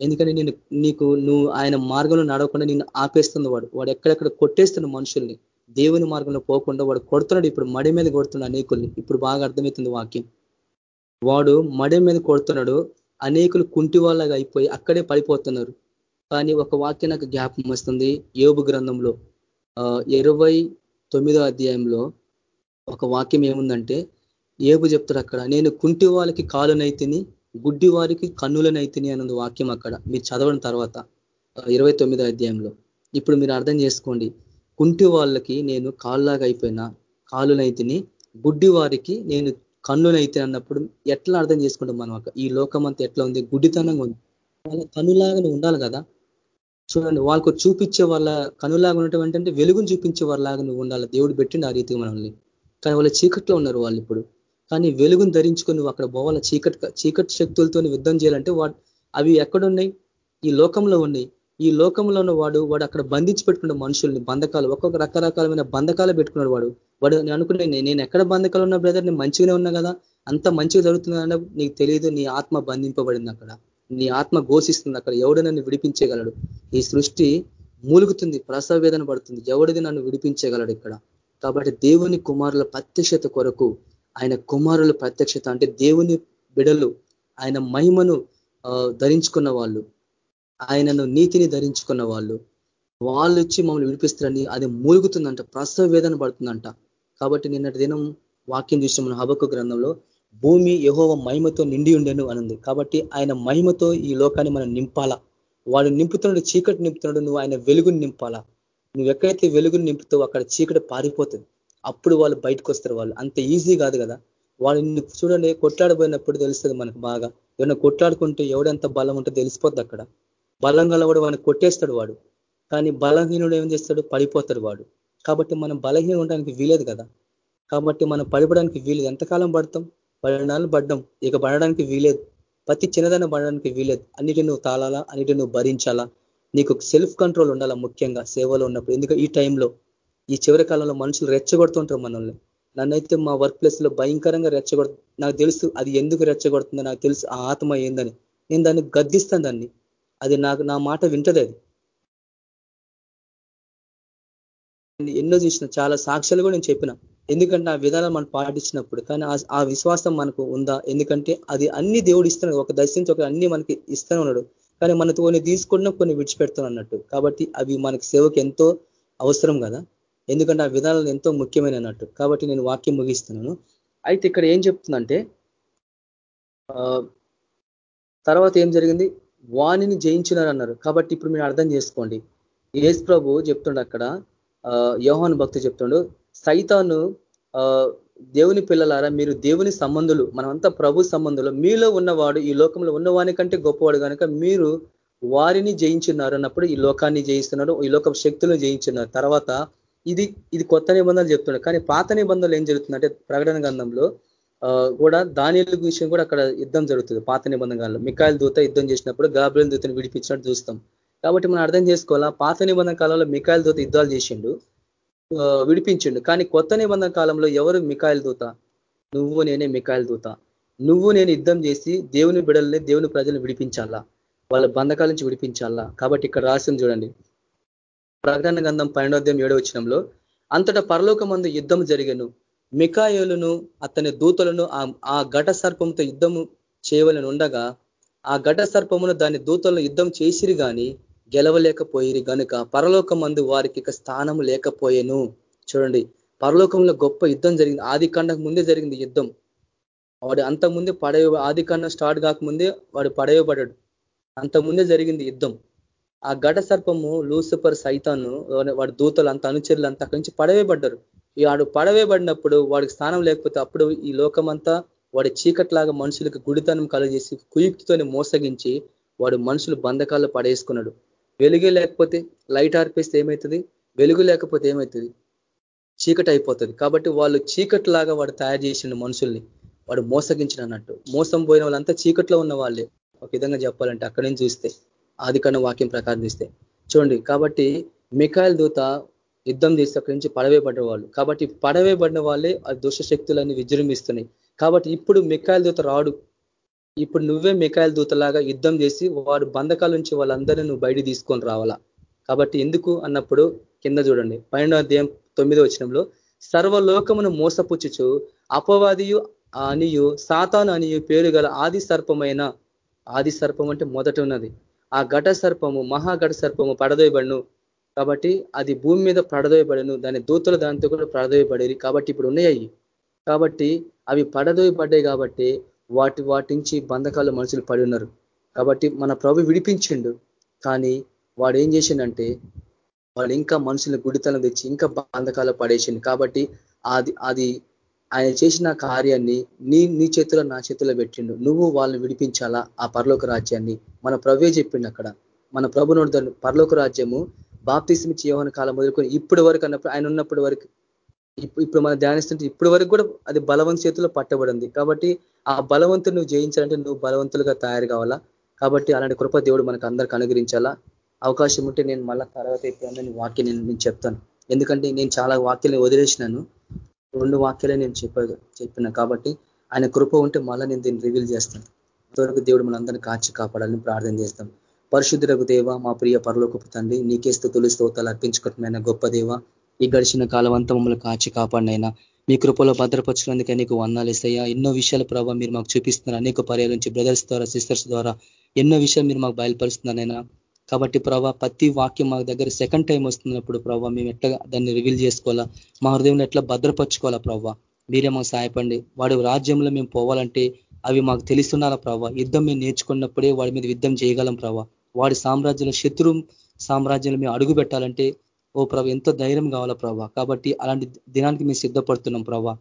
ఎందుకని నేను నీకు నువ్వు ఆయన మార్గంలో నడవకుండా నేను ఆపేస్తుంది వాడు. వాడు ఎక్కడెక్కడ కొట్టేస్తున్న మనుషుల్ని దేవుని మార్గంలో పోకుండా వాడు కొడుతున్నాడు. ఇప్పుడు మడి మీద కొడుతున్నాడు అనేకుల్ని ఇప్పుడు బాగా అర్థమవుతుంది వాక్యం. వాడు మడి మీద కొడుతున్నాడు. అనేకులు కుంటి వాళ్ళగా అయిపోయి అక్కడే పడిపోతున్నారు. కానీ ఒక వాక్యం నాకు జ్ఞాపం వస్తుంది. యోగు గ్రంథంలో ఇరవై తొమ్మిదో అధ్యాయంలో ఒక వాక్యం ఏముందంటే ఏబు చెప్తాడు అక్కడ నేను కుంటి వాళ్ళకి కాలునైతిని గుడ్డి వారికి కన్నులనైతేనే అన్నది వాక్యం అక్కడ. మీరు చదవడం తర్వాత ఇరవై తొమ్మిదో అధ్యాయంలో. ఇప్పుడు మీరు అర్థం చేసుకోండి. కుంటి వాళ్ళకి నేను కాళ్ళలాగా అయిపోయినా కాలునైతిని గుడ్డి వారికి నేను కన్నునైతే అన్నప్పుడు ఎట్లా అర్థం చేసుకుంటాం మనం ఈ లోకం అంతా ఎట్లా ఉంది? గుడ్డితనంగా ఉంది. వాళ్ళ కనులాగానే ఉండాలి కదా? చూడండి వాళ్ళకు చూపించే వాళ్ళ కనులాగా ఉండటం ఏంటంటే వెలుగును చూపించే వాళ్ళలాగా నువ్వు ఉండాలి. దేవుడు పెట్టిండి ఆ రీతిగా మనల్ని. కానీ వాళ్ళ చీకట్లో ఉన్నారు వాళ్ళు ఇప్పుడు. కానీ వెలుగును ధరించుకొని నువ్వు అక్కడ పోవాల చీకటి చీకటి శక్తులతో యుద్ధం చేయాలంటే వాడు అవి ఎక్కడున్నాయి? ఈ లోకంలో ఉన్నాయి. ఈ లోకంలో ఉన్న వాడు వాడు అక్కడ బంధించి పెట్టుకున్న మనుషుల్ని బంధకాలు ఒక్కొక్క రకరకాలమైన బంధకాలు పెట్టుకున్నాడు వాడు. వాడు నేను అనుకునే నేను ఎక్కడ బంధకాలు ఉన్నా బ్రదర్ నేను మంచిగానే ఉన్నా కదా? అంత మంచిగా జరుగుతుందన్న నీకు తెలియదు నీ ఆత్మ బంధింపబడింది అక్కడ. నీ ఆత్మ ఘోషిస్తుంది అక్కడ. ఎవడు నన్ను విడిపించగలడు? ఈ సృష్టి మూలుగుతుంది ప్రసవ వేదన పడుతుంది. ఎవడిది నన్ను విడిపించగలడు ఇక్కడ? కాబట్టి దేవుని కుమారుల ప్రత్యక్షత కొరకు ఆయన కుమారుల ప్రత్యక్షత అంటే దేవుని బిడలు ఆయన మహిమను ధరించుకున్న వాళ్ళు ఆయనను నీతిని ధరించుకున్న వాళ్ళు వాళ్ళు వచ్చి మమ్మల్ని విడిపిస్తారని అది మూలుగుతుందంట ప్రసవ వేదన పడుతుందంట. కాబట్టి నిన్నటి దినం వాక్యం చూసిన మన హబకు గ్రంథంలో భూమి యహోవ మహిమతో నిండి ఉండేను అనుంది. కాబట్టి ఆయన మహిమతో ఈ లోకాన్ని మనం నింపాలా? వాడు నింపుతున్నాడు చీకటి నింపుతున్నాడు నువ్వు ఆయన వెలుగుని నింపాలా? నువ్వు ఎక్కడైతే వెలుగుని నింపుతావు అక్కడ చీకటి పారిపోతుంది. అప్పుడు వాళ్ళు బయటకు వస్తారు వాళ్ళు. అంత ఈజీ కాదు కదా. వాళ్ళు చూడండి కొట్లాడబోయినప్పుడు తెలుస్తుంది మనకు బాగా. ఏమైనా కొట్లాడుకుంటే ఎవడెంత బలం ఉంటే తెలిసిపోద్ది అక్కడ. బలం గలవాడు వాడిని కొట్టేస్తాడు వాడు. కానీ బలహీనుడు ఏం చేస్తాడు? పడిపోతాడు వాడు. కాబట్టి మనం బలహీనం ఉండడానికి వీలేదు కదా. కాబట్టి మనం పడిపోవడానికి వీలేదు. ఎంతకాలం పడతాం? పడినాలు పడ్డం. ఇక పడడానికి వీలేదు. ప్రతి చిన్నదాన్ని పడడానికి వీలేదు. అన్నిటి నువ్వు తాళాలా? అన్నిటి నువ్వు భరించాలా? నీకు సెల్ఫ్ కంట్రోల్ ఉండాలా ముఖ్యంగా? సేవలో ఉన్నప్పుడు. ఎందుకంటే ఈ టైంలో ఈ చివరి కాలంలో మనుషులు రెచ్చగొడుతుంటారు మనల్ని. నన్నైతే మా వర్క్ ప్లేస్లో భయంకరంగా రెచ్చగొడు నాకు తెలుసు అది ఎందుకు రెచ్చగొడుతుందో నాకు తెలుసు ఆ ఆత్మ ఏందని. నేను దాన్ని గద్దిస్తాను దాన్ని. అది నాకు నా మాట వింటది అది. ఎన్నో చూసిన చాలా సాక్ష్యాలు కూడా నేను చెప్పిన. ఎందుకంటే ఆ విధానం మనం పాటించినప్పుడు. కానీ ఆ విశ్వాసం మనకు ఉందా? ఎందుకంటే అది అన్ని దేవుడు ఇస్తున్నాడు ఒక దశ నుంచి ఒక అన్ని మనకి ఇస్తూనే ఉన్నాడు. కానీ మనతో కొన్ని తీసుకున్న కొన్ని విడిచిపెడతాను అన్నట్టు. కాబట్టి అవి మనకి సేవకు ఎంతో అవసరం కదా. ఎందుకంటే ఆ విధానాలు ఎంతో ముఖ్యమైన అన్నట్టు. కాబట్టి నేను వాక్యం ముగిస్తున్నాను. అయితే ఇక్కడ ఏం చెప్తుందంటే తర్వాత ఏం జరిగింది? వాణిని జయించినారు అన్నారు కాబట్టి ఇప్పుడు మీరు అర్థం చేసుకోండి. ఏసు ప్రభు చెప్తుండ అక్కడ యోహాను భక్తి చెప్తుండు సైతాను దేవుని పిల్లలారా మీరు దేవుని సంబంధులు మనమంతా ప్రభు సంబంధులు మీలో ఉన్నవాడు ఈ లోకంలో ఉన్నవాని కంటే గొప్పవాడు కనుక మీరు వారిని జయించున్నారు అన్నప్పుడు ఈ లోకాన్ని జయిస్తున్నారు ఈ లోక శక్తులను జయించున్నారు తర్వాత ఇది ఇది కొత్త నిబంధనలు చెప్తున్నాడు. కానీ పాత నిబంధనలు ఏం జరుగుతుందంటే ప్రకటన గంధంలో కూడా దానిల విషయం కూడా అక్కడ యుద్ధం జరుగుతుంది పాత నిబంధనలు మికాయల దూత యుద్ధం చేసినప్పుడు గాబ్రియల్ దూతను విడిపించినట్టు చూస్తాం. కాబట్టి మనం అర్థం చేసుకోవాలా పాత నిబంధన కాలంలో మికాయల దూత యుద్ధాలు చేసిండు విడిపించిండు. కానీ కొత్త నిబంధన కాలంలో ఎవరు మికాయల దూత? నువ్వు నేనే మికాయల దూత. నువ్వు నేను యుద్ధం చేసి దేవుని బిడల్ని దేవుని ప్రజలను విడిపించాలా? వాళ్ళ బంధకాల నుంచి విడిపించాలా? కాబట్టి ఇక్కడ రాసింది చూడండి. ప్రకటన గంధం పన్నెండోద్యం ఏడో వచ్చినంలో అంతటా పరలోకమందు యుద్ధం జరిగను. మికాయోలును అతని దూతలను ఆ ఘట సర్పంతో యుద్ధము చేయవలని ఉండగా ఆ ఘట సర్పమును దాని దూతలను యుద్ధం చేసిరి కానీ గెలవలేకపోయిరి గనుక పరలోక మందు వారికి ఇక స్థానము లేకపోయేను. చూడండి పరలోకంలో గొప్ప యుద్ధం జరిగింది. ఆది కండకు ముందే జరిగింది యుద్ధం. వాడు అంతకుముందే ముందే పడవ ఆది కండం స్టార్ట్ కాకముందే వాడు పడవేయబడ్డాడు అంతకుముందే ముందే జరిగింది యుద్ధం. ఆ ఘట సర్పము లూసిఫర్ సైతాను వాడి దూతలు అంత అనుచరులు అంత అక్కడి నుంచి పడవేయబడ్డారు. వాడు పడవేయబడినప్పుడు వాడికి స్థానం లేకపోతే అప్పుడు ఈ లోకమంతా వాడి చీకట్లాగా మనుషులకు గుడితనం కలుగజేసి కుయుక్తితోని మోసగించి వాడు మనుషులు బంధకాల్లో పడేసుకున్నాడు. వెలుగే లేకపోతే లైట్ ఆర్పేస్తే ఏమవుతుంది వెలుగు లేకపోతే ఏమవుతుంది చీకటి అయిపోతుంది కాబట్టి వాళ్ళు చీకట్లాగా వాడు తయారు చేసిన మనుషుల్ని వాడు మోసగించిన అన్నట్టు మోసం పోయిన వాళ్ళంతా చీకట్లో ఉన్న వాళ్ళే. ఒక విధంగా చెప్పాలంటే అక్కడి నుంచి చూస్తే. ఆది వాక్యం ప్రకారంధిస్తే చూడండి కాబట్టి మికాయల దూత యుద్ధం చేసి అక్కడి నుంచి పడవేయబడ్డ వాళ్ళు. కాబట్టి పడవేయబడిన వాళ్ళే ఆ దుష్టశక్తులన్నీ విజృంభిస్తున్నాయి. కాబట్టి ఇప్పుడు మికాయల దూత రాడు. ఇప్పుడు నువ్వే మికాయల దూతలాగా యుద్ధం చేసి వాడు బంధకాల నుంచి వాళ్ళందరినీ నువ్వు బయట తీసుకొని రావాలా? కాబట్టి ఎందుకు అన్నప్పుడు కింద చూడండి. పన్నెండో అధ్యాయం తొమ్మిదో వచ్చినంలో సర్వలోకమును మోసపుచ్చుచు అపవాదియు అనియు సాతాను అనియు పేరు గల ఆది సర్పమైన ఆది సర్పం అంటే మొదట ఉన్నది. ఆ ఘట సర్పము మహాఘట సర్పము పడదోయబడును. కాబట్టి అది భూమి మీద పడదోయబడను. దాని దూతలు దాంతో కూడా పడదోయబడేది కాబట్టి ఇప్పుడు ఉన్నాయి కాబట్టి అవి పడదోయబడ్డాయి కాబట్టి వాటి వాటి నుంచి బంధకాలు మనుషులు పడి ఉన్నారు. కాబట్టి మన ప్రభు విడిపించిండు. కానీ వాడు ఏం చేసిండంటే వాడు ఇంకా మనుషుల గుడితనం తెచ్చి ఇంకా బంధకాలు పడేసిండు. కాబట్టి అది అది ఆయన చేసిన కార్యాన్ని నీ నీ చేతిలో నా చేతిలో పెట్టిండు. నువ్వు వాళ్ళని విడిపించాలా ఆ పరలోక రాజ్యాన్ని? మన ప్రభే చెప్పిండు అక్కడ. మన ప్రభు నోడు పరలోక రాజ్యము బాప్తిస్మిచ్చి యోహన కాలం మొదలుకొని ఇప్పటి వరకు అన్నప్పుడు ఆయన ఉన్నప్పటి వరకు ఇప్పుడు మనం ధ్యానిస్తుంటే ఇప్పటి వరకు కూడా అది బలవంత చేతిలో పట్టబడింది. కాబట్టి ఆ బలవంతుడు నువ్వు జయించాలంటే నువ్వు బలవంతులుగా తయారు కావాలా? కాబట్టి అలాంటి కృప దేవుడు మనకు అందరికి అనుగ్రహించాలా? అవకాశం ఉంటే నేను మళ్ళా తర్వాత ఇప్పుడు వాక్యం నేను నేను చెప్తాను. ఎందుకంటే నేను చాలా వాక్యాలను వదిలేసినాను. రెండు వాక్యాలే నేను చెప్ప చెప్పిన కాబట్టి ఆయన కృప ఉంటే మళ్ళీ నేను దీన్ని రివీల్ చేస్తాను. అంతవరకు దేవుడు మనందరినీ కాచి కాపాడాలని ప్రార్థన చేస్తాం. పరిశుద్ధులకు దేవ మా ప్రియ పరలోకపు తండ్రి నీకే స్థుతులు స్తోతాలు అర్పించుకోవటమైన గొప్ప దేవ ఈ గడిచిన కాలం అంతా మమ్మల్ని కాచి కాపాడినైనా మీ కృపలో భద్రపరచినందుకే నీకు వందాలు ఇస్తాయా. ఎన్నో విషయాల ప్రభావ మీరు మాకు చూపిస్తున్నారు. అనేక పర్యాల నుంచి బ్రదర్స్ ద్వారా సిస్టర్స్ ద్వారా ఎన్నో విషయాలు మీరు మాకు బయలుపరుస్తున్నారైనా కాబట్టి ప్రభా ప్రతి వాక్యం మా దగ్గర సెకండ్ టైం వస్తున్నప్పుడు ప్రభావ మేము ఎట్లా దాన్ని రివీల్ చేసుకోవాలా? మా హృదయంలో ఎట్లా భద్రపరచుకోవాలా ప్రభావ మీరే మాకు సహాయపండి. వాడి రాజ్యంలో మేము పోవాలంటే అవి మాకు తెలుస్తున్నారా ప్రభావ యుద్ధం మేము నేర్చుకున్నప్పుడే వాడి మీద యుద్ధం చేయగలం ప్రభావ వాడి సామ్రాజ్యంలో శత్రు సామ్రాజ్యంలో మేము అడుగు పెట్టాలంటే ఓ ప్రభు ఎంతో ధైర్యం కావాలా ప్రభావ కాబట్టి అలాంటి దినానికి మేము సిద్ధపడుతున్నాం ప్రభావ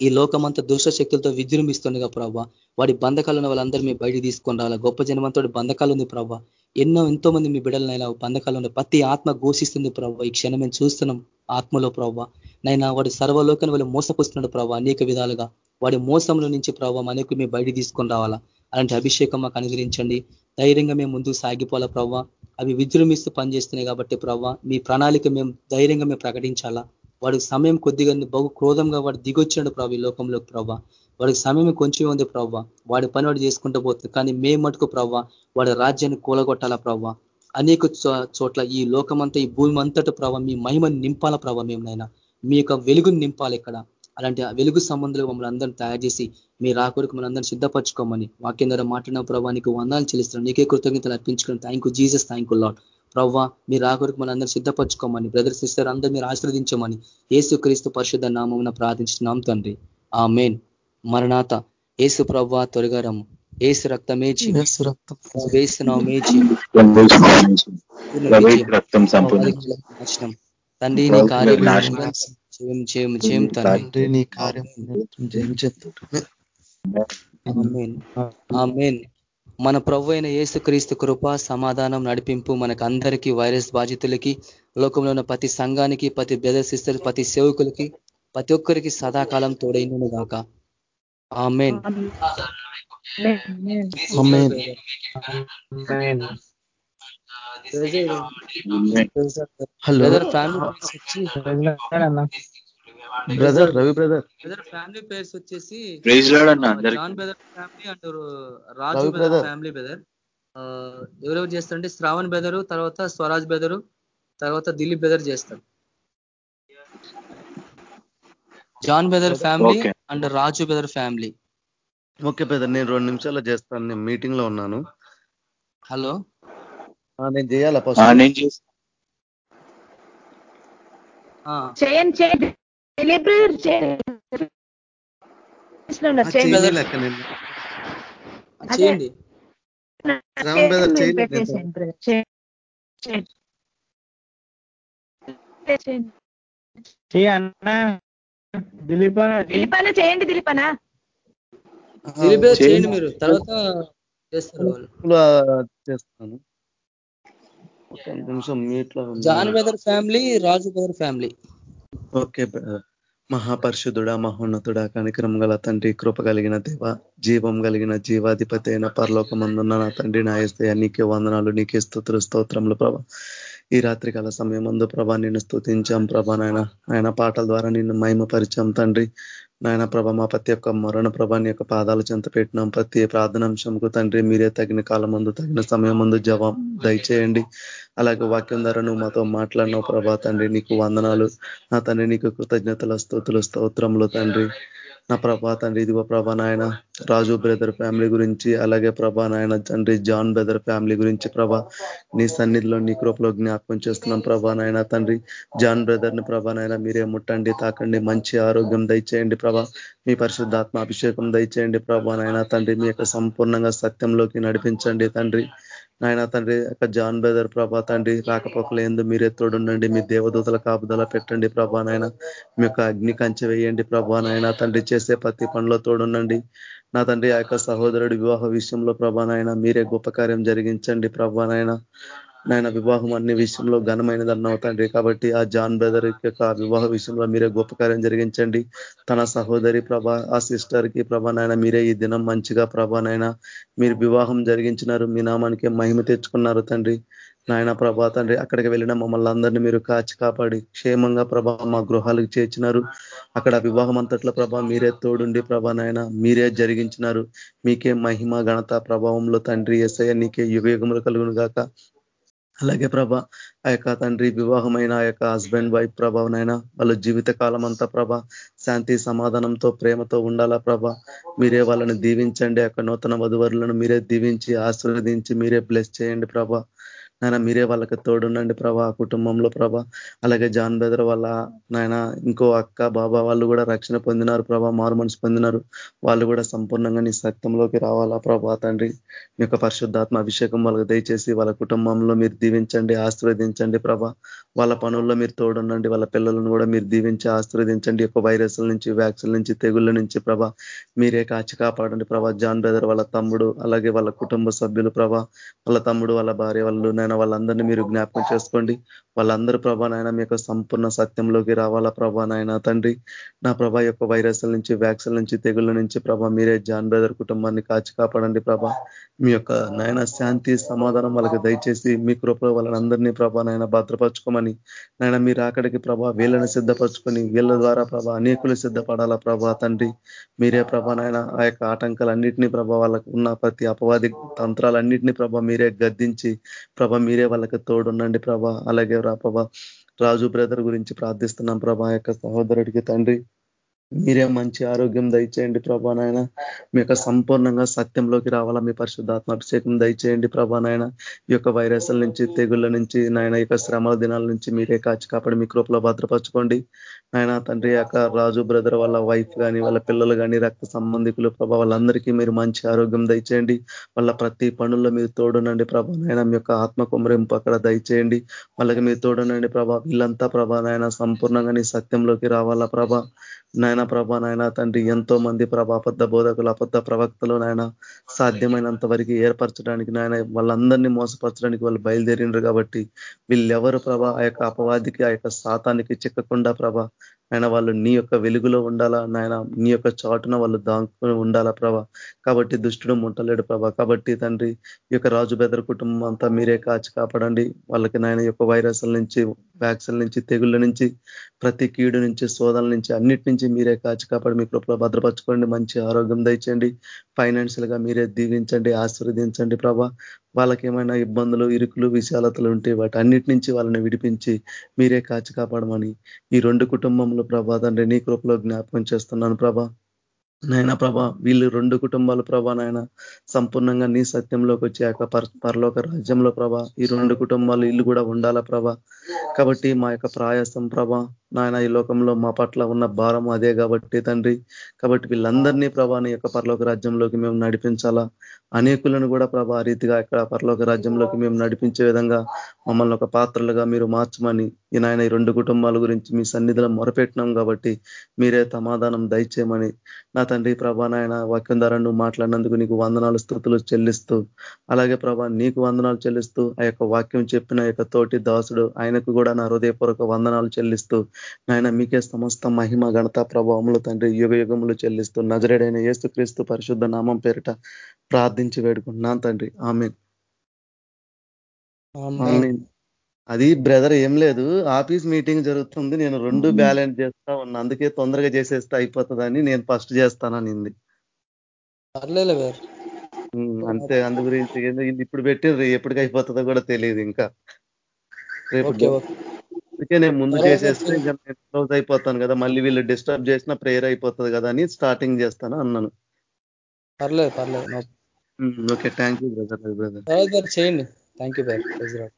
ఈ లోకమంతా దుష్ట శక్తులతో విజృంభిస్తుండగా ప్రభావ వాడి బంధకాలను వాళ్ళందరూ మేము బయట తీసుకొని రావాలా? గొప్ప జనమంతో బంధకాలు ఉంది ప్రభావ ఎన్నో ఎంతో మంది మీ బిడ్డలనైనా బంధకాలు ప్రతి ఆత్మ ఘోషిస్తుంది ప్రభావ ఈ క్షణం మేము చూస్తున్నాం ఆత్మలో ప్రభావ నైనా వాడి సర్వలోకాన్ని వాళ్ళు మోసపుస్తున్నాడు ప్రభావ అనేక విధాలుగా. వాడి మోసంలో నుంచి ప్రభావ మనకు మేము బయట తీసుకొని రావాలా? అలాంటి అభిషేకం మాకు అనుగ్రహించండి. ధైర్యంగా మేము ముందుకు సాగిపోవాలా ప్రభావ అవి విజృంభిస్తూ పనిచేస్తున్నాయి కాబట్టి ప్రభావ మీ ప్రణాళిక మేము ధైర్యంగా మేము ప్రకటించాలా? వాడికి సమయం కొద్దిగా బహు క్రోధంగా వాడు దిగొచ్చాడు ప్రభావ ఈ లోకంలోకి ప్రవ్వ వాడికి సమయం కొంచెం ఉంది ప్రవ్వ. వాడి పని వాడు చేసుకుంటూ పోతుంది. కానీ మేము మటుకు ప్రవ్వ వాడి రాజ్యాన్ని కూలగొట్టాలా ప్రవ్వ? అనేక చోట్ల ఈ లోకమంతా ఈ భూమి అంతటా ప్రభావ మీ మహిమని నింపాల ప్రభావ మేమునైనా మీ యొక్క వెలుగుని నింపాలి ఇక్కడ. అలాంటి వెలుగు సంబంధాలు మమ్మల్ని అందరినీ తయారు చేసి మీ రాకొరకు మన అందరినీ సిద్ధపరచుకోమని వాక్యం ద్వారా మాట్లాడిన ప్రభావ నీకు వందాలు చెల్లిస్తున్నాం నీకే కృతజ్ఞతలు అర్పించుకుని thank you Jesus thank you Lord ప్రవ్వా మీ రాకొరకు మన అందరినీ సిద్ధపరచుకోమని బ్రదర్ సిస్టర్ అందరూ మీరు ఆశ్రవదించమని ఏసు క్రీస్తు పరిశుద్ధ నామం ప్రార్థించినాం తండ్రి. ఆ మెయిన్ మరణాత ఏసు ప్రవ్వా త్వరగారము ఏసు రక్తమేచి వేస్తున్నాం మేచి రక్తం. తండ్రి నీ కార్యం చేయం చేయం చేయం తండ్రి. నీ కార్యం మన ప్రభు అయిన క్రీస్తు కృప సమాధానం నడిపింపు మనకు అందరికీ వైరస్ బాధితులకి లోకంలో ఉన్న ప్రతి సంఘానికి ప్రతి బ్రదర్ సిస్టర్ ప్రతి సేవకులకి ప్రతి ఒక్కరికి సదాకాలం తోడైనను గాక. Amen hello brother Ravi brother brother family pairs వచ్చేసి John brother family and Raju brother family brother ఎవరెవరు చేస్తారంటే శ్రావణ్ బెదరు తర్వాత స్వరాజ్ బెదరు తర్వాత దిలీప్ బెదర్ చేస్తారు. John brother family and Raju brother family. Okay brother నేను రెండు నిమిషాల్లో చేస్తాను. నేను మీటింగ్లో ఉన్నాను. హలో. నేను చేయాలా చేయండి చేయండి. చేయండి. దిలీపాన చేయండి దిలీపానా. దిలీప్ చేయండి మీరు. తర్వాత చేస్తాను. నిమిషం మీట్లో John brother family Raju brother family. Okay మహాపరిశుద్ధుడా మహోన్నతుడా కనికరం గల తండ్రి కృప కలిగిన దేవ జీవం కలిగిన జీవాధిపతి అయిన పరలోకమందున్న నా తండ్రి నా నీకే వందనాలు నీకే స్థుతులు స్తోత్రములు ప్రభ. ఈ రాత్రికాల సమయం అందు ప్రభా నిన్ను స్థుతించాం ప్రభా నాయన. ఆయన పాటల ద్వారా నిన్ను మహిమపరిచాం తండ్రి. నాయన ప్రభ మా ప్రతి ఒక్క మరణ ప్రభాని యొక్క పాదాలు చెంత పెట్టినాం. ప్రతి ప్రార్థనాంశంకు తండ్రి మీరే తగిన కాలం ముందు తగిన సమయం ముందు జవాబు దయచేయండి. అలాగే వాక్యం ద్వారా నువ్వు మాతో మాట్లాడినావు ప్రభా తండ్రి. నీకు వందనాలు. నా తండ్రి నీకు కృతజ్ఞతల స్థుతులు స్తోత్రములు తండ్రి. నా ప్రభా తండ్రి ఇదిగో ప్రభా నాయన రాజు బ్రదర్ ఫ్యామిలీ గురించి అలాగే ప్రభా నాయన తండ్రి జాన్ బ్రదర్ ఫ్యామిలీ గురించి ప్రభా నీ సన్నిధిలో నీ కృపలో జ్ఞాపకం చేస్తున్నాం ప్రభా నాయన తండ్రి. జాన్ బ్రదర్ని ప్రభా నాయన మీరే ముట్టండి తాకండి మంచి ఆరోగ్యం దయచేయండి ప్రభా. మీ పరిశుద్ధాత్మ అభిషేకం దయచేయండి ప్రభా నాయన తండ్రి. మీ యొక్క సంపూర్ణంగా సత్యంలోకి నడిపించండి తండ్రి. నాయన తండ్రి యొక్క జాన్ బ్రదర్ ప్రభా తండ్రి రాకపోకలు ఎందు మీరే తోడుండండి మీ దేవదూతల కాపుదల పెట్టండి ప్రభా నాయన. మీ యొక్క అగ్ని కంచె వేయండి ప్రభా నాయన. తండ్రి చేసే ప్రతి పనిలో తోడుండండి. నా తండ్రి ఆ యొక్క సహోదరుడి వివాహ విషయంలో ప్రభా నాయన మీరే గొప్ప కార్యం జరిగించండి ప్రభా నాయన. నాయన వివాహం అన్ని విషయంలో ఘనమైనది అన్నావు తండ్రి కాబట్టి ఆ జాన్ బ్రదర్ యొక్క వివాహ విషయంలో మీరే గొప్ప కార్యం జరిగించండి. తన సహోదరి ప్రభా ఆ సిస్టర్కి ప్రభా నాయన మీరే ఈ దినం మంచిగా ప్రభా నాయన మీరు వివాహం జరిగించినారు మీ నామానికి మహిమ తెచ్చుకున్నారు తండ్రి. నాయన ప్రభా తండ్రి అక్కడికి వెళ్ళిన మమ్మల్ని అందరినీ మీరు కాచి కాపాడి క్షేమంగా ప్రభా మా గృహాలకు చేర్చినారు. అక్కడ వివాహం అంతట్లో ప్రభా మీరే తోడుండి ప్రభా నాయన మీరే జరిగించినారు. మీకే మహిమ ఘనత ప్రభావంలో తండ్రి ఎస్ఐ నీకే యుగయుగములు కలుగును గాక అలాగే ప్రభ ఆ యొక్క తండ్రి వివాహమైన ఆ యొక్క హస్బెండ్ వైఫ్ ప్రభావనైనా వాళ్ళ జీవిత కాలం అంతా ప్రభ శాంతి సమాధానంతో ప్రేమతో ఉండాలా ప్రభ. మీరే వాళ్ళని దీవించండి ఆ నూతన వధువరులను మీరే దీవించి ఆశీర్వదించి మీరే బ్లెస్ చేయండి ప్రభ. నాయన మీరే వాళ్ళకి తోడుండండి ప్రభా కుటుంబంలో ప్రభా. అలాగే జాన్ బెదర్ వాళ్ళ నాయన ఇంకో అక్క బాబా వాళ్ళు కూడా రక్షణ పొందినారు ప్రభా మారు మనసు పొందినారు. వాళ్ళు కూడా సంపూర్ణంగా నీ సత్యంలోకి రావాలా ప్రభా తండ్రి. మీ యొక్క పరిశుద్ధాత్మ అభిషేకం వాళ్ళకి దయచేసి వాళ్ళ కుటుంబంలో మీరు దీవించండి ఆశీర్వదించండి ప్రభా. వాళ్ళ పనుల్లో మీరు తోడుండండి వాళ్ళ పిల్లలను కూడా మీరు దీవించి ఆశీర్వదించండి. యొక్క వైరస్ల నుంచి వ్యాక్సిన్ నుంచి తెగుళ్ళ నుంచి ప్రభా మీరే కాచి కాపాడండి ప్రభా. జాన్ బ్రదర్ వాళ్ళ తమ్ముడు అలాగే వాళ్ళ కుటుంబ సభ్యులు ప్రభా వాళ్ళ తమ్ముడు వాళ్ళ భార్య వాళ్ళు నాయన వాళ్ళందరినీ మీరు జ్ఞాపకం చేసుకోండి. వాళ్ళందరూ ప్రభా నాయన మీ యొక్క సంపూర్ణ సత్యంలోకి రావాలా ప్రభా నాయన తండ్రి. నా ప్రభా యొక్క వైరస్ల నుంచి వ్యాక్సిన్ నుంచి తెగుళ్ళ నుంచి ప్రభా మీరే జాన్ బ్రదర్ కుటుంబాన్ని కాచి కాపాడండి ప్రభా. మీ యొక్క నాయన శాంతి సమాధానం వాళ్ళకి దయచేసి మీ కృపలో వాళ్ళని అందరినీ ప్రభా నాయన భద్రపరచుకోమని నాయన మీరు అక్కడికి ప్రభా వీళ్ళని సిద్ధపరచుకొని వీళ్ళ ద్వారా ప్రభా అనేకులు సిద్ధపడాలా ప్రభా తండ్రి? మీరే ప్రభా నాయన ఆ యొక్క ఆటంకాలన్నింటినీ ప్రభా వాళ్ళకు ఉన్న ప్రతి అపవాది తంత్రాలన్నింటినీ ప్రభా మీరే గద్దించి ప్రభా మీరే వాళ్ళకి తోడుండండి ప్రభా. అలాగే రా ప్రభా రాజు బ్రదర్ గురించి ప్రార్థిస్తున్నాం ప్రభా యొక్క సహోదరుడికి తండ్రి. మీరే మంచి ఆరోగ్యం దయచేయండి ప్రభా నాయన. మీ యొక్క సంపూర్ణంగా సత్యంలోకి రావాలా మీ పరిశుద్ధాత్మ అభిషేకం దయచేయండి ప్రభా నాయన. ఈ యొక్క వైరస్ల నుంచి తెగుళ్ళ నుంచి నాయన యొక్క శ్రమల దినాల నుంచి మీరే కాచి కాపాడి మీ కృపలో భద్రపరచుకోండి. నాయన తండ్రి యొక్క రాజు బ్రదర్ వాళ్ళ వైఫ్ కానీ వాళ్ళ పిల్లలు కానీ రక్త సంబంధికులు ప్రభా వాళ్ళందరికీ మీరు మంచి ఆరోగ్యం దయచేయండి. వాళ్ళ ప్రతి పనుల్లో మీరు తోడునండి ప్రభా నాయన. మీ యొక్క ఆత్మ కుమరింపు అక్కడ దయచేయండి. వాళ్ళకి మీరు తోడునండి ప్రభా. వీళ్ళంతా ప్రభా నాయన సంపూర్ణంగా నీ సత్యంలోకి రావాలా ప్రభా. నాయన ప్రభా నాయన తండ్రి ఎంతో మంది ప్రభా అబద్ధ బోధకులు అబద్ధ ప్రవక్తలు నాయన సాధ్యమైనంత వరకు ఏర్పరచడానికి నాయన వాళ్ళందరినీ మోసపరచడానికి వాళ్ళు బయలుదేరిండ్రు కాబట్టి వీళ్ళెవరు ప్రభా? ఆ యొక్క అపవాదికి ఆ యొక్క శాతానికి చిక్కకుండా ప్రభా ఆయన వాళ్ళు నీ యొక్క వెలుగులో ఉండాలా? నాయన నీ యొక్క చాటున వాళ్ళు దాంకుని ఉండాలా ప్రభా? కాబట్టి దుష్టుడు ముట్టలేడు ప్రభా. కాబట్టి తండ్రి ఈ యొక్క రాజు బెదర్ కుటుంబం అంతా మీరే కాచి కాపాడండి. వాళ్ళకి నాయన యొక్క వైరస్ల నుంచి వ్యాక్సిన్ నుంచి తెగుళ్ళ నుంచి ప్రతి కీడు నుంచి శోధల నుంచి అన్నిటి నుంచి మీరే కాచి కాపాడి మీ కృపలో భద్రపరచుకోండి. మంచి ఆరోగ్యం దయచేయండి. ఫైనాన్షియల్గా మీరే దీవించండి ఆశీర్వదించండి ప్రభా. వాళ్ళకి ఏమైనా ఇబ్బందులు ఇరుకులు విశాలతలు ఉంటే వాటి అన్నిటి నుంచి వాళ్ళని విడిపించి మీరే కాచి కాపాడమని ఈ రెండు కుటుంబంలో ప్రభా తండ్రి నీ కృపలో జ్ఞాపకం చేస్తున్నాను ప్రభా. నాయన ప్రభా వీళ్ళు రెండు కుటుంబాలు ప్రభా నాయన సంపూర్ణంగా నీ సత్యంలోకి వచ్చాక పరలోక రాజ్యంలో ప్రభా ఈ రెండు కుటుంబాలు ఇల్లు కూడా ఉండాలా ప్రభా. కాబట్టి మా యొక్క ప్రయాసం ప్రభా నాయన ఈ లోకంలో మా పట్ల ఉన్న భారం అదే కాబట్టి తండ్రి. కాబట్టి వీళ్ళందరినీ ప్రభా నీ యొక్క పరలోక రాజ్యంలోకి మేము నడిపించాలా? అనేకులను కూడా ప్రభా రీతిగా ఇక్కడ పరలోక రాజ్యంలోకి మేము నడిపించే విధంగా మమ్మల్ని ఒక పాత్రలుగా మీరు మార్చమని ఈ నాయన ఈ రెండు కుటుంబాల గురించి మీ సన్నిధిలో మొరపెట్టినాం కాబట్టి మీరే సమాధానం దయచేయమని. నా తండ్రి ప్రభా నాయన వాక్యం ద్వారా నువ్వు మాట్లాడినందుకు నీకు వందనాలు స్థుతులు చెల్లిస్తూ అలాగే ప్రభా నీకు వందనాలు చెల్లిస్తూ ఆ యొక్క వాక్యం చెప్పిన యొక్క తోటి దాసుడు ఆయనకు కూడా నా హృదయపూర్వక వందనాలు చెల్లిస్తూ నాయన మీకే సమస్త మహిమ గణత ప్రభావములు తండ్రి. యుగ యుగములు చెల్లిస్తూ నజరేడైన ఏసుక్రీస్తు పరిశుద్ధ నామం పేరిట ప్రార్థించి వేడుకుంటున్నాను తండ్రి. ఆమె అది బ్రదర్ ఏం లేదు ఆఫీస్ మీటింగ్ జరుగుతుంది నేను రెండు బ్యాలెన్స్ చేస్తా ఉన్నా అందుకే తొందరగా చేసేస్తే అయిపోతుందని నేను ఫస్ట్ చేస్తాననింది. అంతే అందు గురించి ఇప్పుడు పెట్టిండ్రు ఎప్పటికి అయిపోతుందో కూడా తెలియదు ఇంకా. రేపు అందుకే నేను ముందు చేసేస్తే ఇంకా నేను క్లోజ్ అయిపోతాను కదా మళ్ళీ వీళ్ళు డిస్టర్బ్ చేసిన ప్రేయర్ అయిపోతుంది కదా అని స్టార్టింగ్ చేస్తాను అన్నాను. పర్లేదు పర్లేదు okay thank you brother brother చేయండి. థ్యాంక్ యూ బ్రదర్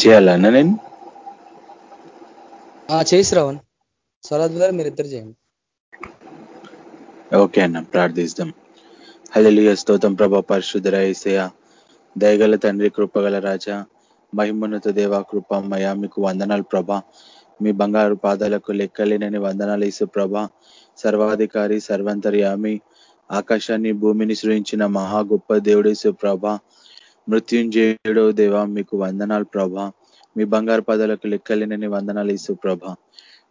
చేయాలన్నా నేను? చేసి రావన్ స్వరాజ్ గారు మీరు ఇద్దరు చేయండి. ఓకే అన్న ప్రార్థిస్తాం. హలియ స్తోతం ప్రభా పరిశుద్ధర ఏసయ దయగల తండ్రి కృపగల రాజా మహిమోన్నత దేవ కృపమయ మీకు వందనాలు ప్రభా. మీ బంగారు పాదాలకు లెక్కలేనని వందనాలు ఇసు ప్రభ. సర్వాధికారి సర్వంతర్యామి ఆకాశాన్ని భూమిని సృహించిన మహా గొప్ప దేవుడేసు ప్రభ. మృత్యుంజయుడో దేవ మీకు వందనాలు ప్రభా. మీ బంగారు పాదాలకు లెక్కలేనని వందనాలు ఇసు ప్రభ.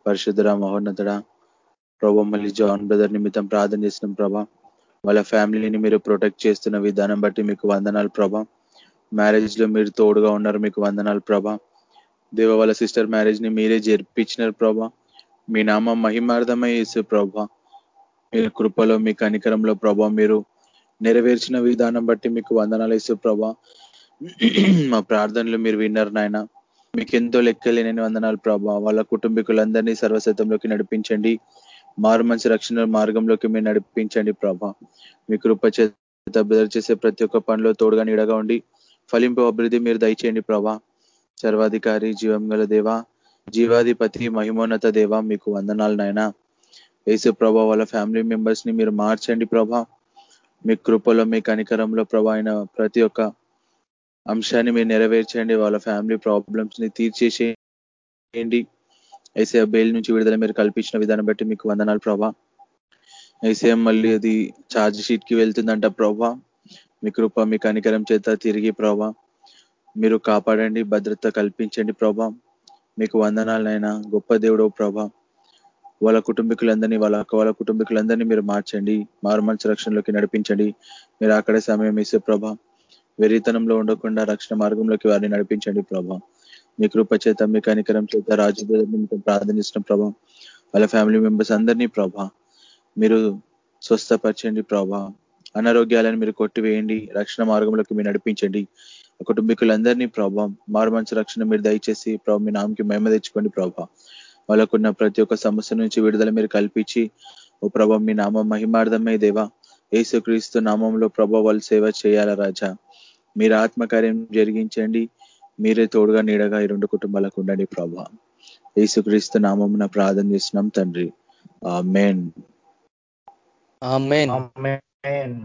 పరిశుద్ధుడ మహోన్నతుడ ప్రభా మళ్ళీ జాన్ బ్రదర్ నిమిత్తం ప్రార్థన చేసిన ప్రభా. వాళ్ళ ఫ్యామిలీని మీరు ప్రొటెక్ట్ చేస్తున్న విధానం బట్టి మీకు వందనాలు ప్రభా. మ్యారేజ్లో మీరు తోడుగా ఉన్నారు మీకు వందనాలు ప్రభా. దేవ వాళ్ళ సిస్టర్ మ్యారేజ్ని మీరే జరిపించినారు ప్రభా. మీ నామ మహిమార్థమై వేసే ప్రభా. మీ కృపలో మీ కనికరంలో ప్రభా మీరు నెరవేర్చిన విధానం బట్టి మీకు వందనాలు వేసే ప్రభా. మా ప్రార్థనలు మీరు విన్నారు నాయన. మీకెంతో లెక్కలేని వందనాలు ప్రభా. వాళ్ళ కుటుంబీకులందరినీ సర్వశతంలోకి నడిపించండి. మారు మంచి రక్షణ మార్గంలోకి మీరు నడిపించండి ప్రభా. మీ కృప చేత బెదర్ చేసే ప్రతి ఒక్క పనిలో తోడుగా నీడగా ఉండి ఫలింపు అభివృద్ధి మీరు దయచేయండి ప్రభా. సర్వాధికారి జీవం గల దేవ జీవాధిపతి మహిమోన్నత దేవ మీకు వందనాలు నాయన. యేసు ప్రభా వాళ్ళ ఫ్యామిలీ మెంబర్స్ని మీరు మార్చండి ప్రభా. మీ కృపలో మీ కనికరంలో ప్రభా అయిన ప్రతి ఒక్క అంశాన్ని మీరు నెరవేర్చండి. వాళ్ళ ఫ్యామిలీ ప్రాబ్లమ్స్ని తీర్చేసేయండి. ఐసీఆ బెయిల్ నుంచి విడుదల మీరు కల్పించిన విధానం బట్టి మీకు వందనాలు ప్రభా. ఐసీఎం మళ్ళీ అది ఛార్జ్ షీట్కి వెళ్తుందంట ప్రభా. మీ కృప మీ కనికరం చేత తిరిగి ప్రభా. మీరు కాపాడండి భద్రత కల్పించండి ప్రభా. మీకు వందనాలైనా గొప్ప దేవుడు ప్రభా. వాళ్ళ కుటుంబీకులందరినీ వాళ్ళ వాళ్ళ కుటుంబీకులందరినీ మీరు మార్చండి. మారుమల్చి రక్షణలోకి నడిపించండి. మీరు అక్కడే సమయం ఇస్తే ప్రభా. వెరితనంలో ఉండకుండా రక్షణ మార్గంలోకి వారిని నడిపించండి ప్రభా. మీ కృప చేత మీ కనికరం చేత రాజు ప్రార్థనిస్తున్న ప్రభా. వాళ్ళ ఫ్యామిలీ మెంబర్స్ అందరినీ ప్రభా మీరు స్వస్థపరచండి ప్రభా. అనారోగ్యాలను మీరు కొట్టివేయండి రక్షణ మార్గంలోకి మీరు నడిపించండి. కుటుంబీకులందరినీ ప్రభా మారుమంచు రక్షణ మీరు దయచేసి ప్రభా మీ నామకి మేమ తెచ్చుకోండి ప్రభా. వాళ్ళకున్న ప్రతి ఒక్క సమస్య నుంచి విడుదల మీరు కల్పించి ఓ ప్రభా మీ నామం మహిమార్థమే దేవా. ఏసుక్రీస్తు నామంలో ప్రభా వాళ్ళు సేవ చేయాల రాజా? మీరు ఆత్మకార్యం జరిగించండి మీరే తోడుగా నీడగా ఈ రెండు కుటుంబాలకు ఉండండి ప్రభా. యేసుక్రీస్తు నామం ప్రార్థన చేస్తున్నాం తండ్రి. ఆ మెయిన్ ఆమెన్. Amen.